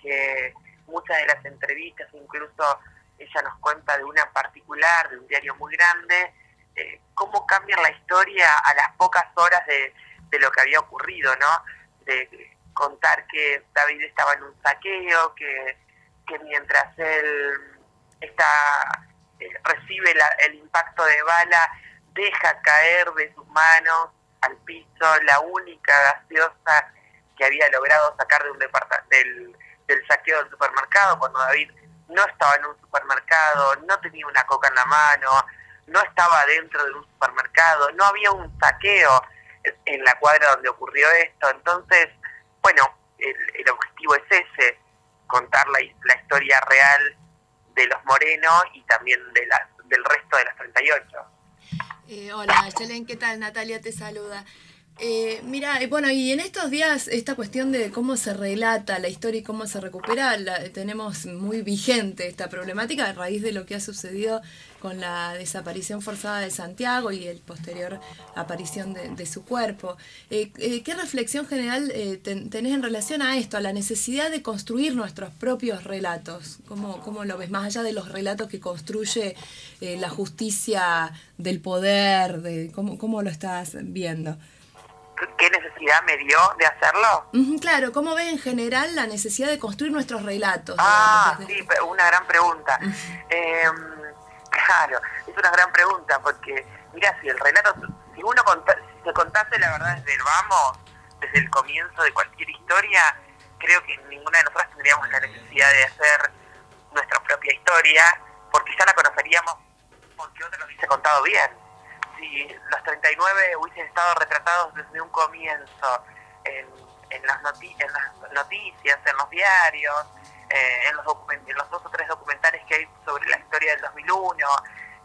Speaker 15: que muchas de las entrevistas, incluso ella nos cuenta de una particular, de un diario muy grande, eh, cómo cambia la historia a las pocas horas de, lo que había ocurrido, ¿no? De contar que David estaba en un saqueo, que, que mientras él está eh, recibe la- el impacto de bala, deja caer de sus manos al piso la única gaseosa que había logrado sacar de un del, del saqueo del supermercado, cuando David no estaba en un supermercado, no tenía una coca en la mano, no estaba dentro de un supermercado, no había un saqueo en la cuadra donde ocurrió esto. Entonces, bueno, el, el objetivo es ese, contar la, la historia real de los morenos y también de las, del resto de las 38.
Speaker 7: Eh, hola, Yelen, ¿qué tal? Natalia te saluda. Eh, mira, eh, bueno, y en estos días esta cuestión de cómo se relata la historia y cómo se recupera, tenemos muy vigente esta problemática a raíz de lo que ha sucedido con la desaparición forzada de Santiago y el posterior aparición de, su cuerpo. Eh, eh, ¿Qué reflexión general ten- tenés en relación a esto, a la necesidad de construir nuestros propios relatos? ¿Cómo, lo ves? Más allá de los relatos que construye la justicia del poder, de, ¿cómo, ¿cómo lo estás viendo?
Speaker 15: ¿Qué necesidad me dio de hacerlo?
Speaker 7: Claro, ¿cómo ves en general la necesidad de construir nuestros relatos?
Speaker 15: Ah,
Speaker 7: digamos,
Speaker 15: sí, una gran pregunta. Eh, claro, es una gran pregunta porque, mira, si el relato, si uno conta- si se contase la verdad desde el vamos, desde el comienzo de cualquier historia, creo que ninguna de nosotras tendríamos la necesidad de hacer nuestra propia historia, porque ya la conoceríamos porque otra lo hubiese contado bien. Si los 39 hubiesen estado retratados desde un comienzo en, en, las, noti- en las noticias, en los diarios, eh, en, los en los dos o tres documentales que hay sobre la historia del 2001,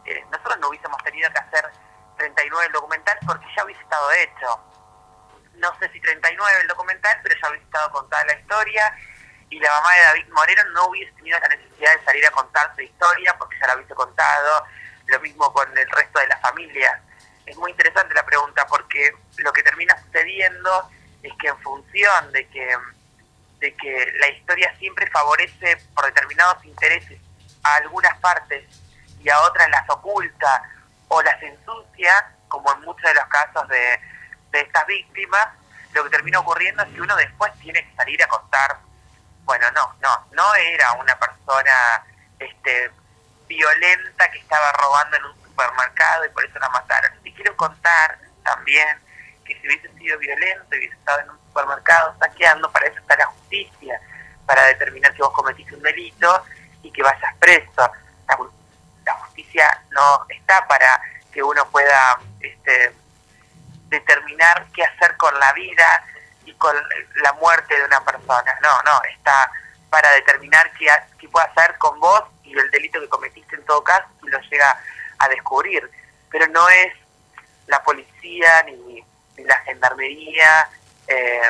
Speaker 15: eh, nosotros no hubiésemos tenido que hacer 39 el documental porque ya hubiese estado hecho. No sé si 39 el documental, pero ya hubiese estado contada la historia y la mamá de David Moreno no hubiese tenido la necesidad de salir a contar su historia porque ya la hubiese contado, lo mismo con el resto de la familia. Es muy interesante la pregunta porque lo que termina sucediendo es que en función de que, de que la historia siempre favorece por determinados intereses a algunas partes y a otras las oculta o las ensucia, como en muchos de los casos de, de estas víctimas, lo que termina ocurriendo es que uno después tiene que salir a contar. Bueno, no, no, no era una persona este, violenta que estaba robando en un supermercado y por eso la mataron. Y quiero contar también que si hubiese sido violento y hubiese estado en un supermercado saqueando, para eso está la justicia, para determinar que vos cometiste un delito y que vayas preso. La, ju- la justicia no está para que uno pueda este, determinar qué hacer con la vida y con la muerte de una persona. No, no, está para determinar qué, qué puede hacer con vos y el delito que cometiste en todo caso si lo llega a descubrir. Pero no es la policía ni, ni la gendarmería eh,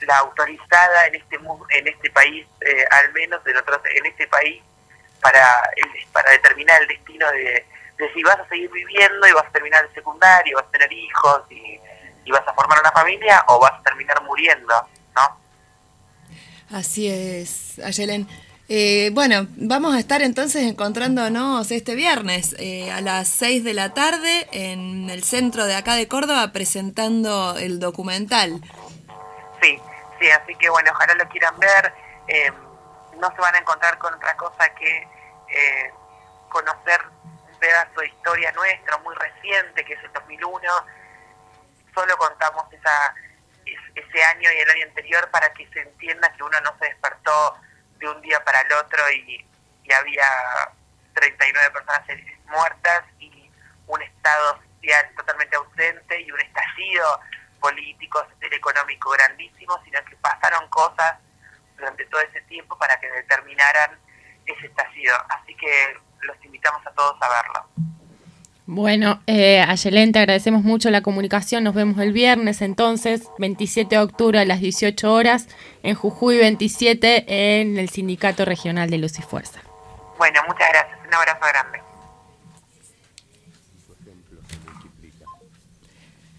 Speaker 15: la autorizada en este en este país, eh, al menos en, otros, en este país, para, el- para determinar el destino de, si vas a seguir viviendo y vas a terminar el secundario, vas a tener hijos y, y vas a formar una familia o vas a terminar muriendo, ¿no?
Speaker 7: Así es, Ayelen. Eh, bueno, vamos a estar entonces encontrándonos este viernes eh, a las 6 de la tarde en el centro de acá de Córdoba presentando el documental.
Speaker 15: Sí, sí, así que bueno, ojalá lo quieran ver. Eh, no se van a encontrar con otra cosa que eh, conocer un pedazo de historia nuestra muy reciente, que es el 2001. Solo contamos esa, es- ese año y el año anterior para que se entienda que uno no se despertó de un día para el otro y, y había 39 personas muertas y un Estado social totalmente ausente y un estallido político, social, económico grandísimo, sino que pasaron cosas durante todo ese tiempo para que determinaran ese estallido. Así que los invitamos a todos a verlo.
Speaker 8: Bueno, eh, Ayelen, te agradecemos mucho la comunicación. Nos vemos el viernes entonces, 27 de octubre a las 18 horas, en Jujuy 27, en el Sindicato Regional de Luz y Fuerza.
Speaker 15: Bueno, muchas gracias. Un abrazo grande.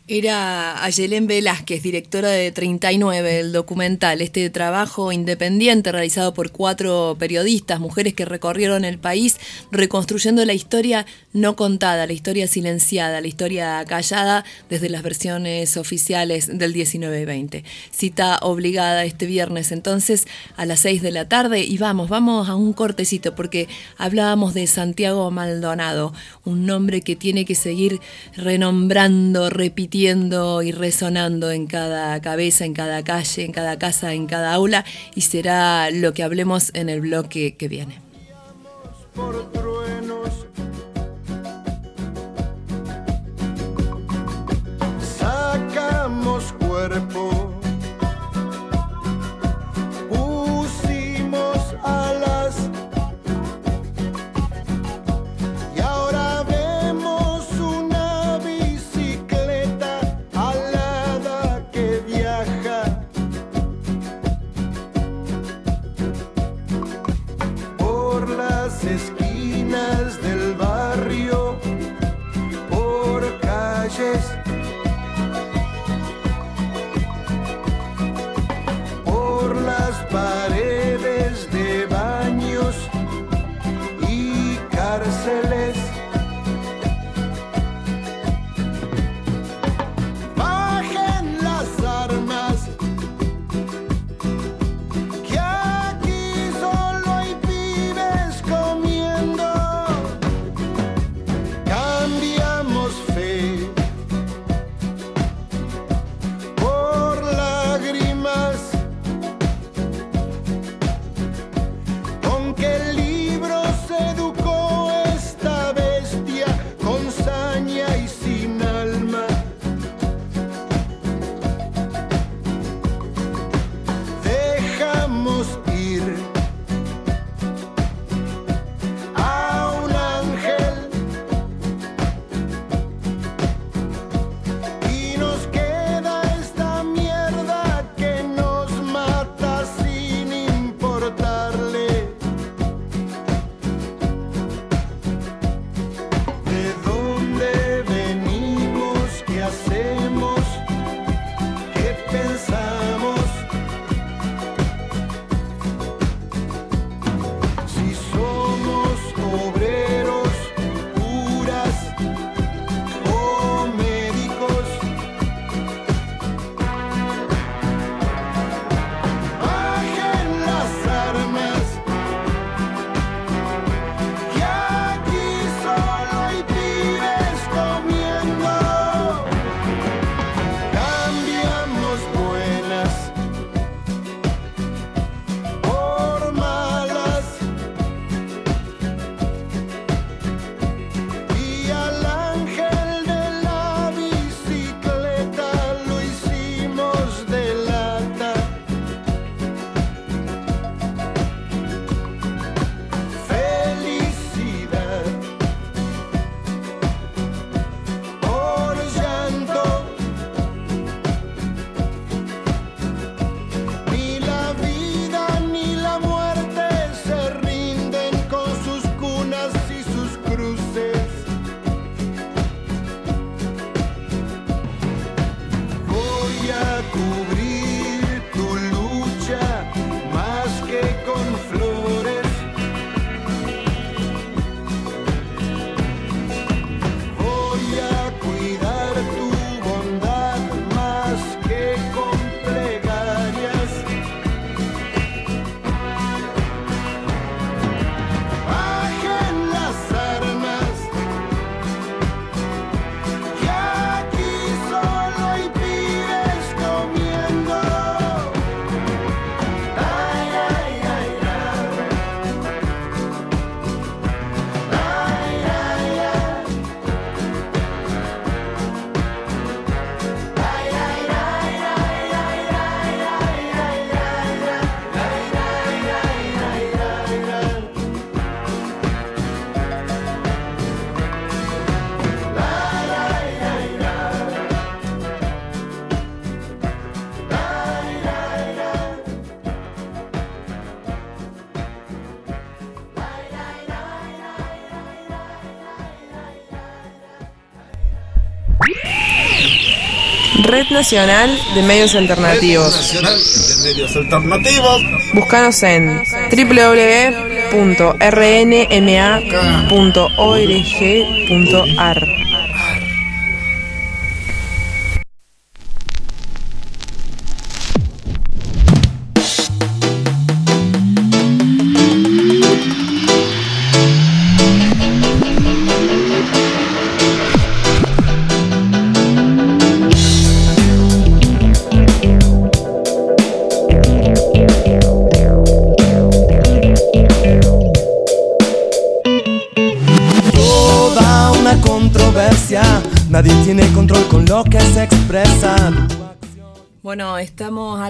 Speaker 7: Era Ayelén Velázquez, directora de 39, el documental, este trabajo independiente realizado por cuatro periodistas, mujeres que recorrieron el país reconstruyendo la historia no contada, la historia silenciada, la historia callada desde las versiones oficiales del 19 y 20. Cita obligada este viernes entonces a las 6 de la tarde y vamos, vamos a un cortecito porque hablábamos de Santiago Maldonado, un nombre que tiene que seguir renombrando, repitiendo y resonando en cada cabeza, en cada calle, en cada casa, en cada aula y será lo que hablemos en el bloque que viene.
Speaker 17: Red Nacional de Medios Alternativos.
Speaker 18: Nacional de Medios Alternativos.
Speaker 17: Búscanos en www.rnma.org.ar.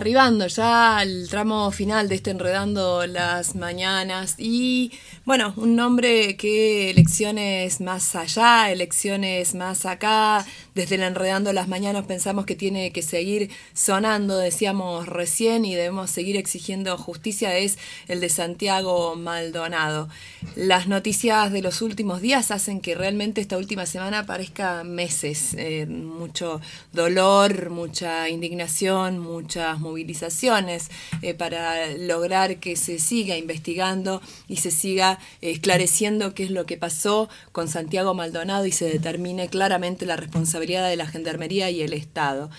Speaker 7: arribando ya al tramo final de este Enredando las Mañanas. Y bueno, un nombre que elecciones más allá, elecciones más acá, desde el Enredando las Mañanas pensamos que tiene que seguir sonando, decíamos recién, y debemos seguir exigiendo justicia, es el de Santiago Maldonado. Las noticias de los últimos días hacen que realmente esta última semana parezca meses, eh, mucho dolor, mucha indignación, muchas movilizaciones eh, para lograr que se siga investigando y se siga esclareciendo qué es lo que pasó con Santiago Maldonado y se determine claramente la responsabilidad de la Gendarmería y el Estado.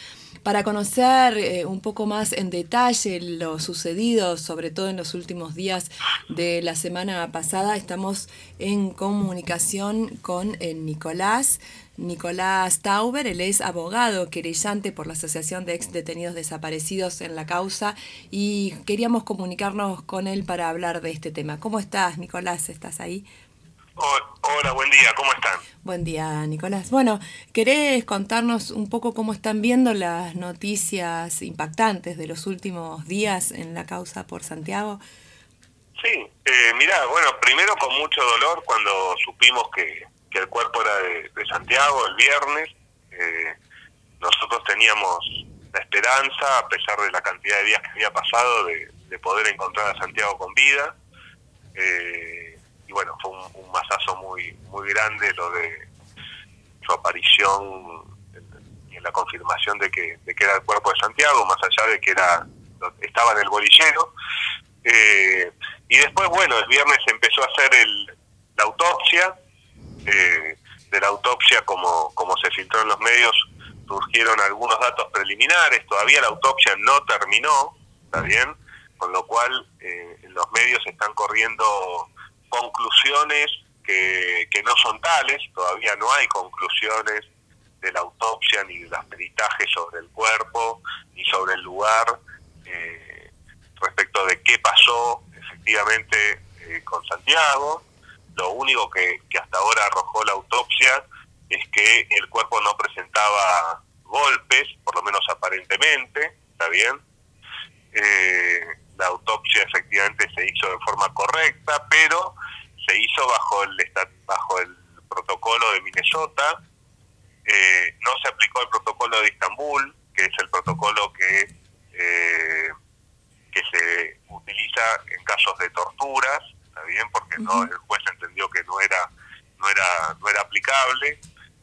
Speaker 7: Para conocer eh, un poco más en detalle lo sucedido, sobre todo en los últimos días de la semana pasada, estamos en comunicación con eh, Nicolás. Nicolás Tauber, él es abogado querellante por la Asociación de Ex Detenidos Desaparecidos en la causa y queríamos comunicarnos con él para hablar de este tema. ¿Cómo estás, Nicolás? ¿Estás ahí?
Speaker 19: Hola, buen día, ¿cómo están?
Speaker 7: Buen día, Nicolás. Bueno, ¿querés contarnos un poco cómo están viendo las noticias impactantes de los últimos días en la causa por Santiago?
Speaker 19: Sí, eh, mira, bueno, primero con mucho dolor cuando supimos que, que el cuerpo era de, de Santiago el viernes. Eh, nosotros teníamos la esperanza, a pesar de la cantidad de días que había pasado, de, de poder encontrar a Santiago con vida. Eh, y bueno, fue un, masazo muy muy grande lo de su aparición y en la confirmación de que, de que era el cuerpo de Santiago, más allá de que era estaba en el bolillero. Eh, y después, bueno, el viernes empezó a hacer el, la autopsia. Eh, de la autopsia, como, como se filtró en los medios, surgieron algunos datos preliminares. Todavía la autopsia no terminó, ¿está bien? Con lo cual, eh, los medios están corriendo conclusiones que, que no son tales, todavía no hay conclusiones de la autopsia ni de los peritajes sobre el cuerpo ni sobre el lugar eh, respecto de qué pasó efectivamente eh, con Santiago. Lo único que, que hasta ahora arrojó la autopsia es que el cuerpo no presentaba golpes, por lo menos aparentemente, ¿está bien? Eh, la autopsia efectivamente se hizo de forma correcta, pero se hizo bajo el bajo el protocolo de Minnesota, eh, no se aplicó el protocolo de Estambul, que es el protocolo que eh, que se utiliza en casos de torturas, está bien, porque no el juez entendió que no era no era no era aplicable.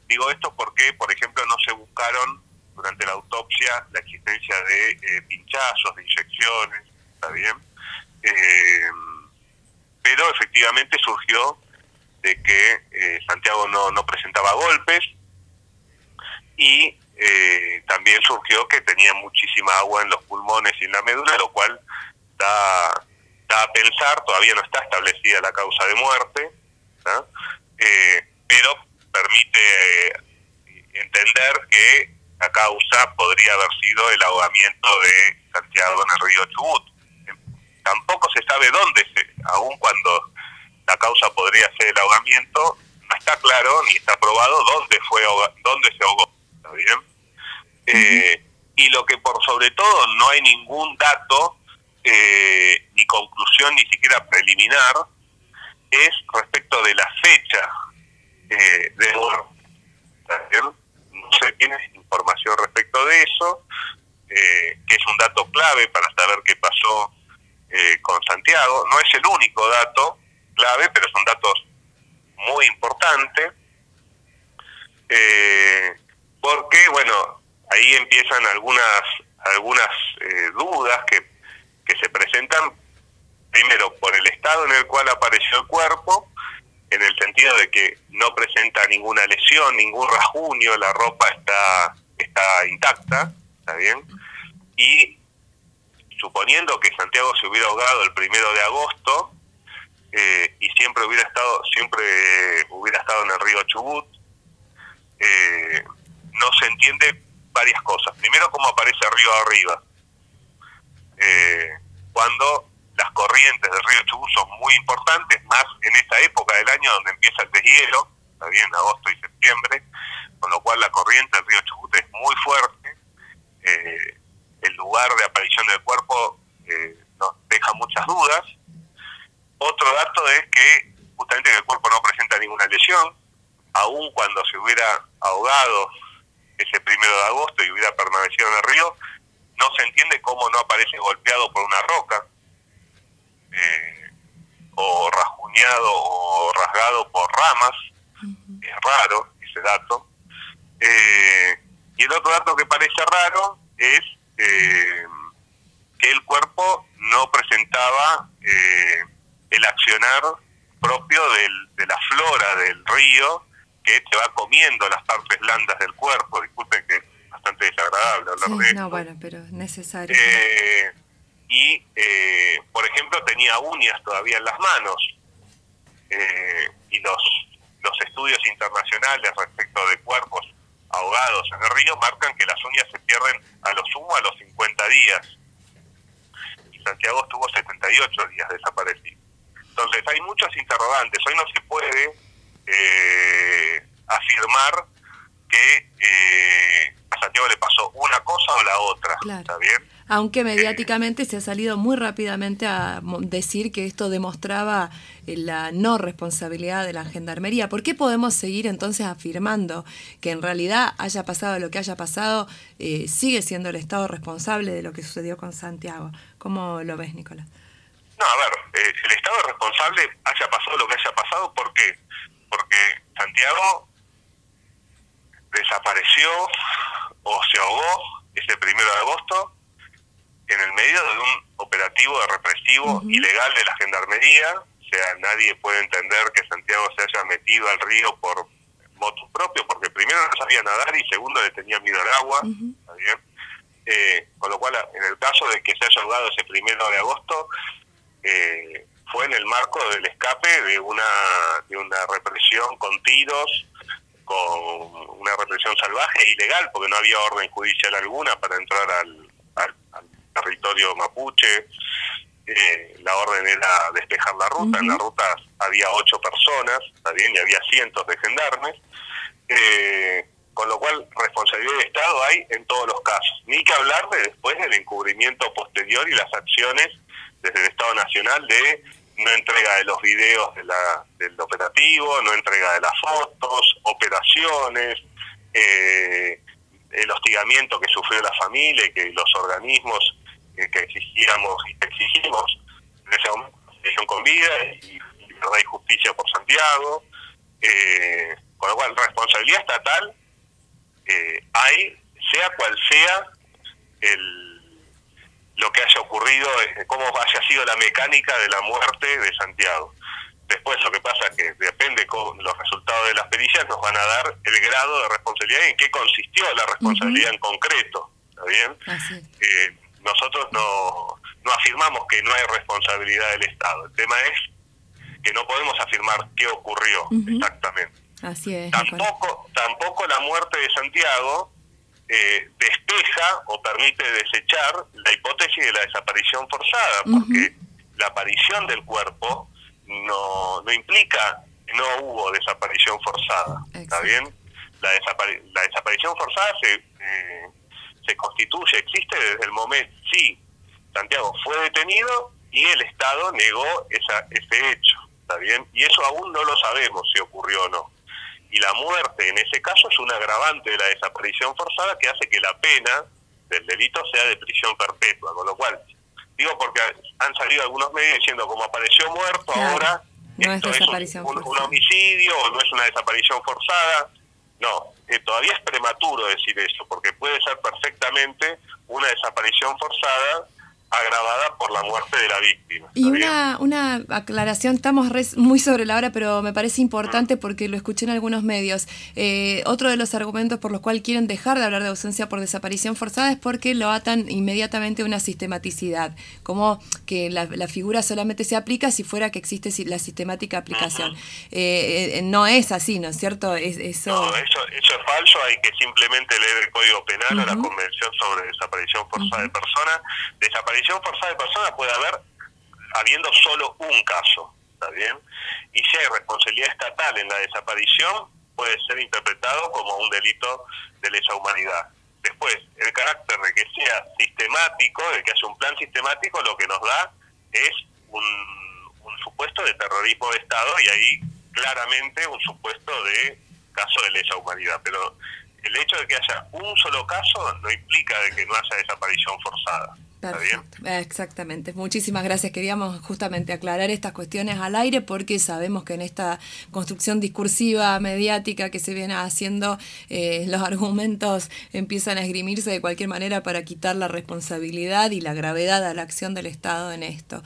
Speaker 19: Digo esto porque, por ejemplo, no se buscaron durante la autopsia la existencia de eh, pinchazos, de inyecciones, bien. Eh, pero efectivamente surgió de que eh, Santiago no, no presentaba golpes y eh, también surgió que tenía muchísima agua en los pulmones y en la médula, lo cual da, da a pensar, todavía no está establecida la causa de muerte, pero permite entender que la causa podría haber sido el ahogamiento de Santiago en el río Chubut. Tampoco se sabe dónde, se, aun cuando la causa podría ser el ahogamiento, no está claro ni está probado dónde fue dónde se ahogó. ¿Está bien? Eh, y lo que por sobre todo no hay ningún dato eh, ni conclusión ni siquiera preliminar es respecto de la fecha eh, de. No se tiene información respecto de eso, eh, que es un dato clave para saber qué pasó eh, con Santiago. No es el único dato clave, pero son datos muy importantes. Eh, porque, bueno, ahí empiezan algunas algunas eh, dudas que, que se presentan primero por el estado en el cual apareció el cuerpo, en el sentido de que no presenta ninguna lesión, ningún rasguño, la ropa está está intacta, ¿está bien? Y suponiendo que Santiago se hubiera ahogado el primero de agosto eh, y siempre hubiera estado siempre hubiera estado en el río Chubut, eh, no se entiende varias cosas. Primero, cómo aparece río arriba. Eh, cuando las corrientes del río Chubut son muy importantes, más en esta época del año donde empieza el deshielo, está bien, agosto y septiembre, con lo cual la corriente del río Chubut es muy fuerte. Eh, el lugar de aparición del cuerpo eh, nos deja muchas dudas. Otro dato es que justamente que el cuerpo no presenta ninguna lesión, aun cuando se hubiera ahogado ese primero de agosto y hubiera permanecido en el río, no se entiende cómo no aparece golpeado por una roca, eh, o rasguñado o rasgado por ramas, es raro ese dato. Eh, y el otro dato que parece raro es eh, que el cuerpo no presentaba eh, el accionar propio del- de la flora del río que te va comiendo las partes blandas del cuerpo. Disculpen que es bastante desagradable hablar de
Speaker 7: Sí,
Speaker 19: esto.
Speaker 7: no, bueno, pero es necesario.
Speaker 19: Eh, y, eh, por ejemplo, tenía uñas todavía en las manos. Eh, y los, los estudios internacionales respecto de cuerpos ahogados en el río marcan que las uñas se pierden a lo sumo a los 50 días. Y Santiago estuvo 78 días desaparecido. Entonces hay muchos interrogantes. Hoy no se puede eh, afirmar que eh, a Santiago le pasó una cosa o la otra.
Speaker 7: Claro.
Speaker 19: ¿Está bien?
Speaker 7: Aunque mediáticamente se ha salido muy rápidamente a decir que esto demostraba la no responsabilidad de la gendarmería. ¿Por qué podemos seguir entonces afirmando que en realidad haya pasado lo que haya pasado, eh, sigue siendo el Estado responsable de lo que sucedió con Santiago? ¿Cómo lo ves, Nicolás?
Speaker 19: No, a ver, eh, el Estado es responsable, haya pasado lo que haya pasado, ¿por qué? Porque Santiago desapareció o se ahogó ese primero de agosto en el medio de un operativo de represivo ilegal de la gendarmería. O sea, nadie puede entender que Santiago se haya metido al río por motus propio, porque primero no sabía nadar y segundo le tenía miedo al agua. ¿está bien? Eh, con lo cual, en el caso de que se haya ahogado ese primero de agosto, eh, fue en el marco del escape de una, de una represión con tiros, con una represión salvaje e ilegal, porque no había orden judicial alguna para entrar al, al- al territorio mapuche. Eh, la orden era despejar la ruta. En la ruta había ocho personas, está bien, y había cientos de gendarmes. Eh, con lo cual, responsabilidad de Estado hay en todos los casos. Ni que hablar de después del encubrimiento posterior y las acciones desde el Estado Nacional de no entrega de los videos de la, del operativo, no entrega de las fotos, operaciones, eh, el hostigamiento que sufrió la familia y que los organismos que exigíamos y que exigimos en ese momento con vida y, y verdad y justicia por Santiago. Eh, con lo cual, responsabilidad estatal eh, hay, sea cual sea el, lo que haya ocurrido, eh, cómo haya sido la mecánica de la muerte de Santiago. Después lo que pasa es que depende con los resultados de las pericias nos van a dar el grado de responsabilidad y en qué consistió la responsabilidad en concreto. ¿Está bien? Eh, nosotros no, no afirmamos que no hay responsabilidad del Estado. El tema es que no podemos afirmar qué ocurrió exactamente.
Speaker 7: Así es.
Speaker 19: Tampoco, tampoco la muerte de Santiago eh, despeja o permite desechar la hipótesis de la desaparición forzada, porque la aparición del cuerpo no, no implica que no hubo desaparición forzada. ¿Está bien? La, desapari- la desaparición forzada se, eh, se constituye, existe desde el momento, sí, Santiago fue detenido y el Estado negó esa, ese hecho. ¿Está bien? Y eso aún no lo sabemos si ocurrió o no y la muerte en ese caso es un agravante de la desaparición forzada que hace que la pena del delito sea de prisión perpetua, con lo cual, digo porque han salido algunos medios diciendo como apareció muerto,
Speaker 7: Claro.
Speaker 19: ahora
Speaker 7: No es
Speaker 19: esto es un-
Speaker 7: desaparición
Speaker 19: un, un homicidio o no es una desaparición forzada. No, eh, todavía es prematuro decir eso, porque puede ser perfectamente una desaparición forzada agravada por la muerte de la víctima.
Speaker 7: Y una, una aclaración, estamos muy sobre la hora, pero me parece importante porque lo escuché en algunos medios. Eh, otro de los argumentos por los cuales quieren dejar de hablar de ausencia por desaparición forzada es porque lo atan inmediatamente a una sistematicidad, como que la, la figura solamente se aplica si fuera que existe la sistemática aplicación. Eh, eh, no es así, ¿no es cierto? Es, eso...
Speaker 19: No, eso, eso es falso, hay que simplemente leer el Código Penal o la Convención sobre Desaparición Forzada de Personas. Desaparición forzada de personas puede haber habiendo solo un caso, ¿está bien? Y si hay responsabilidad estatal en la desaparición, puede ser interpretado como un delito de lesa humanidad. Después, el carácter de que sea sistemático, de que haya un plan sistemático, lo que nos da es un, un supuesto de terrorismo de Estado y ahí claramente un supuesto de caso de lesa humanidad. Pero el hecho de que haya un solo caso no implica de que no haya desaparición forzada.
Speaker 7: Exactamente. Muchísimas gracias. Queríamos justamente aclarar estas cuestiones al aire porque sabemos que en esta construcción discursiva, mediática que se viene haciendo, eh, los argumentos empiezan a esgrimirse de cualquier manera para quitar la responsabilidad y la gravedad a la acción del Estado en esto.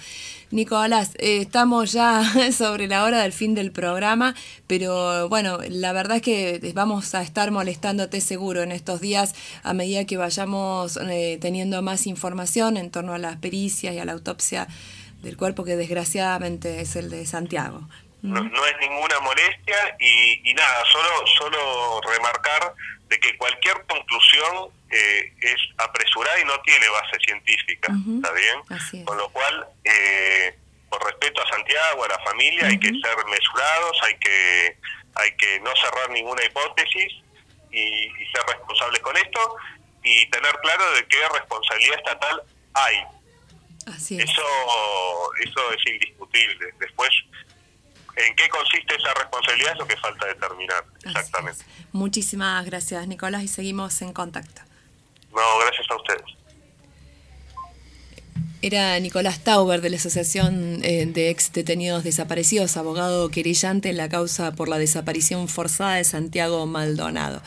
Speaker 7: Nicolás, eh, estamos ya sobre la hora del fin del programa, pero bueno, la verdad es que vamos a estar molestándote seguro en estos días a medida que vayamos eh, teniendo más información en torno a las pericias y a la autopsia del cuerpo que desgraciadamente es el de Santiago.
Speaker 19: No, no es ninguna molestia y, y nada, solo, solo remarcar de que cualquier conclusión eh, es apresurada y no tiene base científica, ¿está bien? Con lo cual, eh, por respeto a Santiago, a la familia, hay que ser mesurados, hay que, hay que no cerrar ninguna hipótesis y, y ser responsables con esto y tener claro de qué responsabilidad estatal hay.
Speaker 7: Así
Speaker 19: Eso, eso es indiscutible. Después, ¿en qué consiste esa responsabilidad? Es lo que falta determinar, exactamente.
Speaker 7: Muchísimas gracias, Nicolás, y seguimos en contacto.
Speaker 19: No, gracias a ustedes.
Speaker 7: Era Nicolás Tauber de la Asociación eh, de Ex Detenidos Desaparecidos, abogado querellante en la causa por la desaparición forzada de Santiago Maldonado.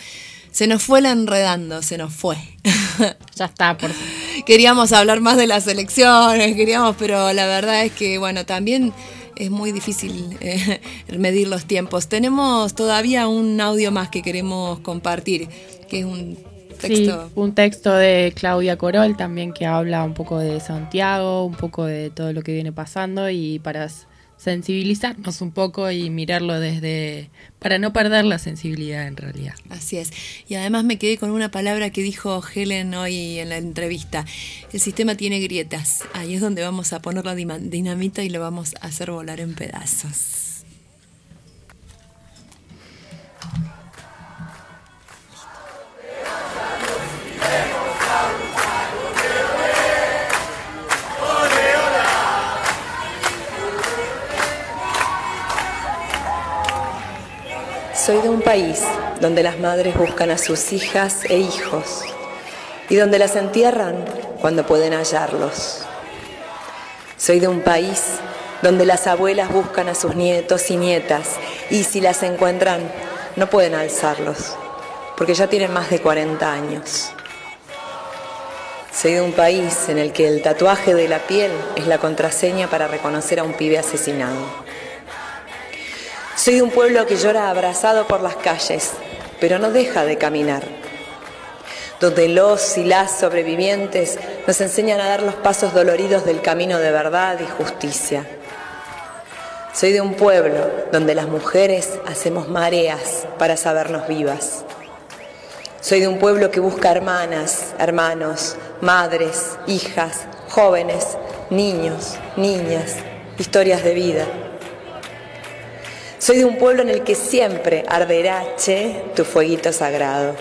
Speaker 7: Se nos fue la enredando, se nos fue.
Speaker 8: ya está, por
Speaker 7: Queríamos hablar más de las elecciones, queríamos, pero la verdad es que, bueno, también es muy difícil eh, medir los tiempos. Tenemos todavía un audio más que queremos compartir, que es un texto.
Speaker 8: Sí, un texto de Claudia Corol también que habla un poco de Santiago, un poco de todo lo que viene pasando y para sensibilizarnos un poco y mirarlo desde para no perder la sensibilidad en realidad.
Speaker 7: Así es. Y además me quedé con una palabra que dijo Helen hoy en la entrevista. El sistema tiene grietas. Ahí es donde vamos a poner la dinamita y lo vamos a hacer volar en pedazos. Soy de un país donde las madres buscan a sus hijas e hijos y donde las entierran cuando pueden hallarlos. Soy de un país donde las abuelas buscan a sus nietos y nietas y si las encuentran no pueden alzarlos porque ya tienen más de 40 años. Soy de un país en el que el tatuaje de la piel es la contraseña para reconocer a un pibe asesinado. Soy un pueblo que llora abrazado por las calles, pero no deja de caminar. Donde los y las sobrevivientes nos enseñan a dar los pasos doloridos del camino de verdad y justicia. Soy de un pueblo donde las mujeres hacemos mareas para sabernos vivas. Soy de un pueblo que busca hermanas, hermanos, madres, hijas, jóvenes, niños, niñas, historias de vida. Soy de un pueblo en el que siempre arderá, che, tu fueguito sagrado.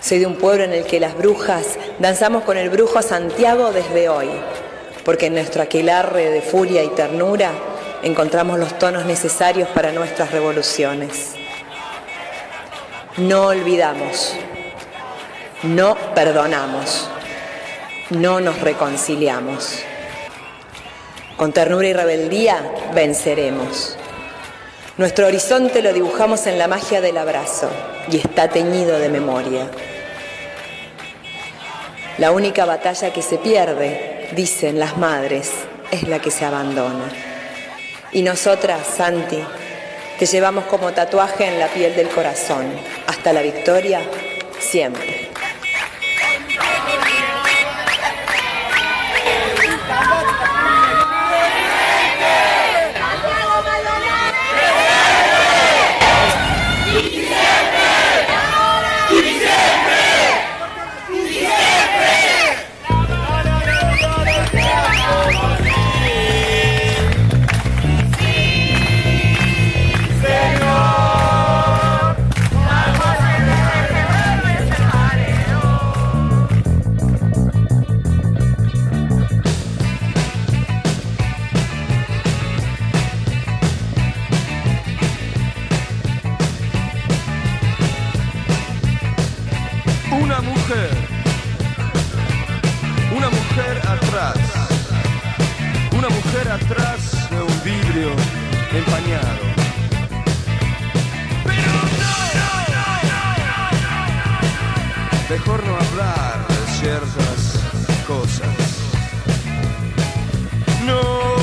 Speaker 7: Soy de un pueblo en el que las brujas danzamos con el brujo Santiago desde hoy, porque en nuestro aquelarre de furia y ternura encontramos los tonos necesarios para nuestras revoluciones. No olvidamos, no perdonamos, no nos reconciliamos. Con ternura y rebeldía venceremos. Nuestro horizonte lo dibujamos en la magia del abrazo y está teñido de memoria. La única batalla que se pierde, dicen las madres, es la que se abandona. Y nosotras, Santi, te llevamos como tatuaje en la piel del corazón. Hasta la victoria, siempre.
Speaker 32: Empañado. Pero no, mejor no hablar de ciertas cosas. No.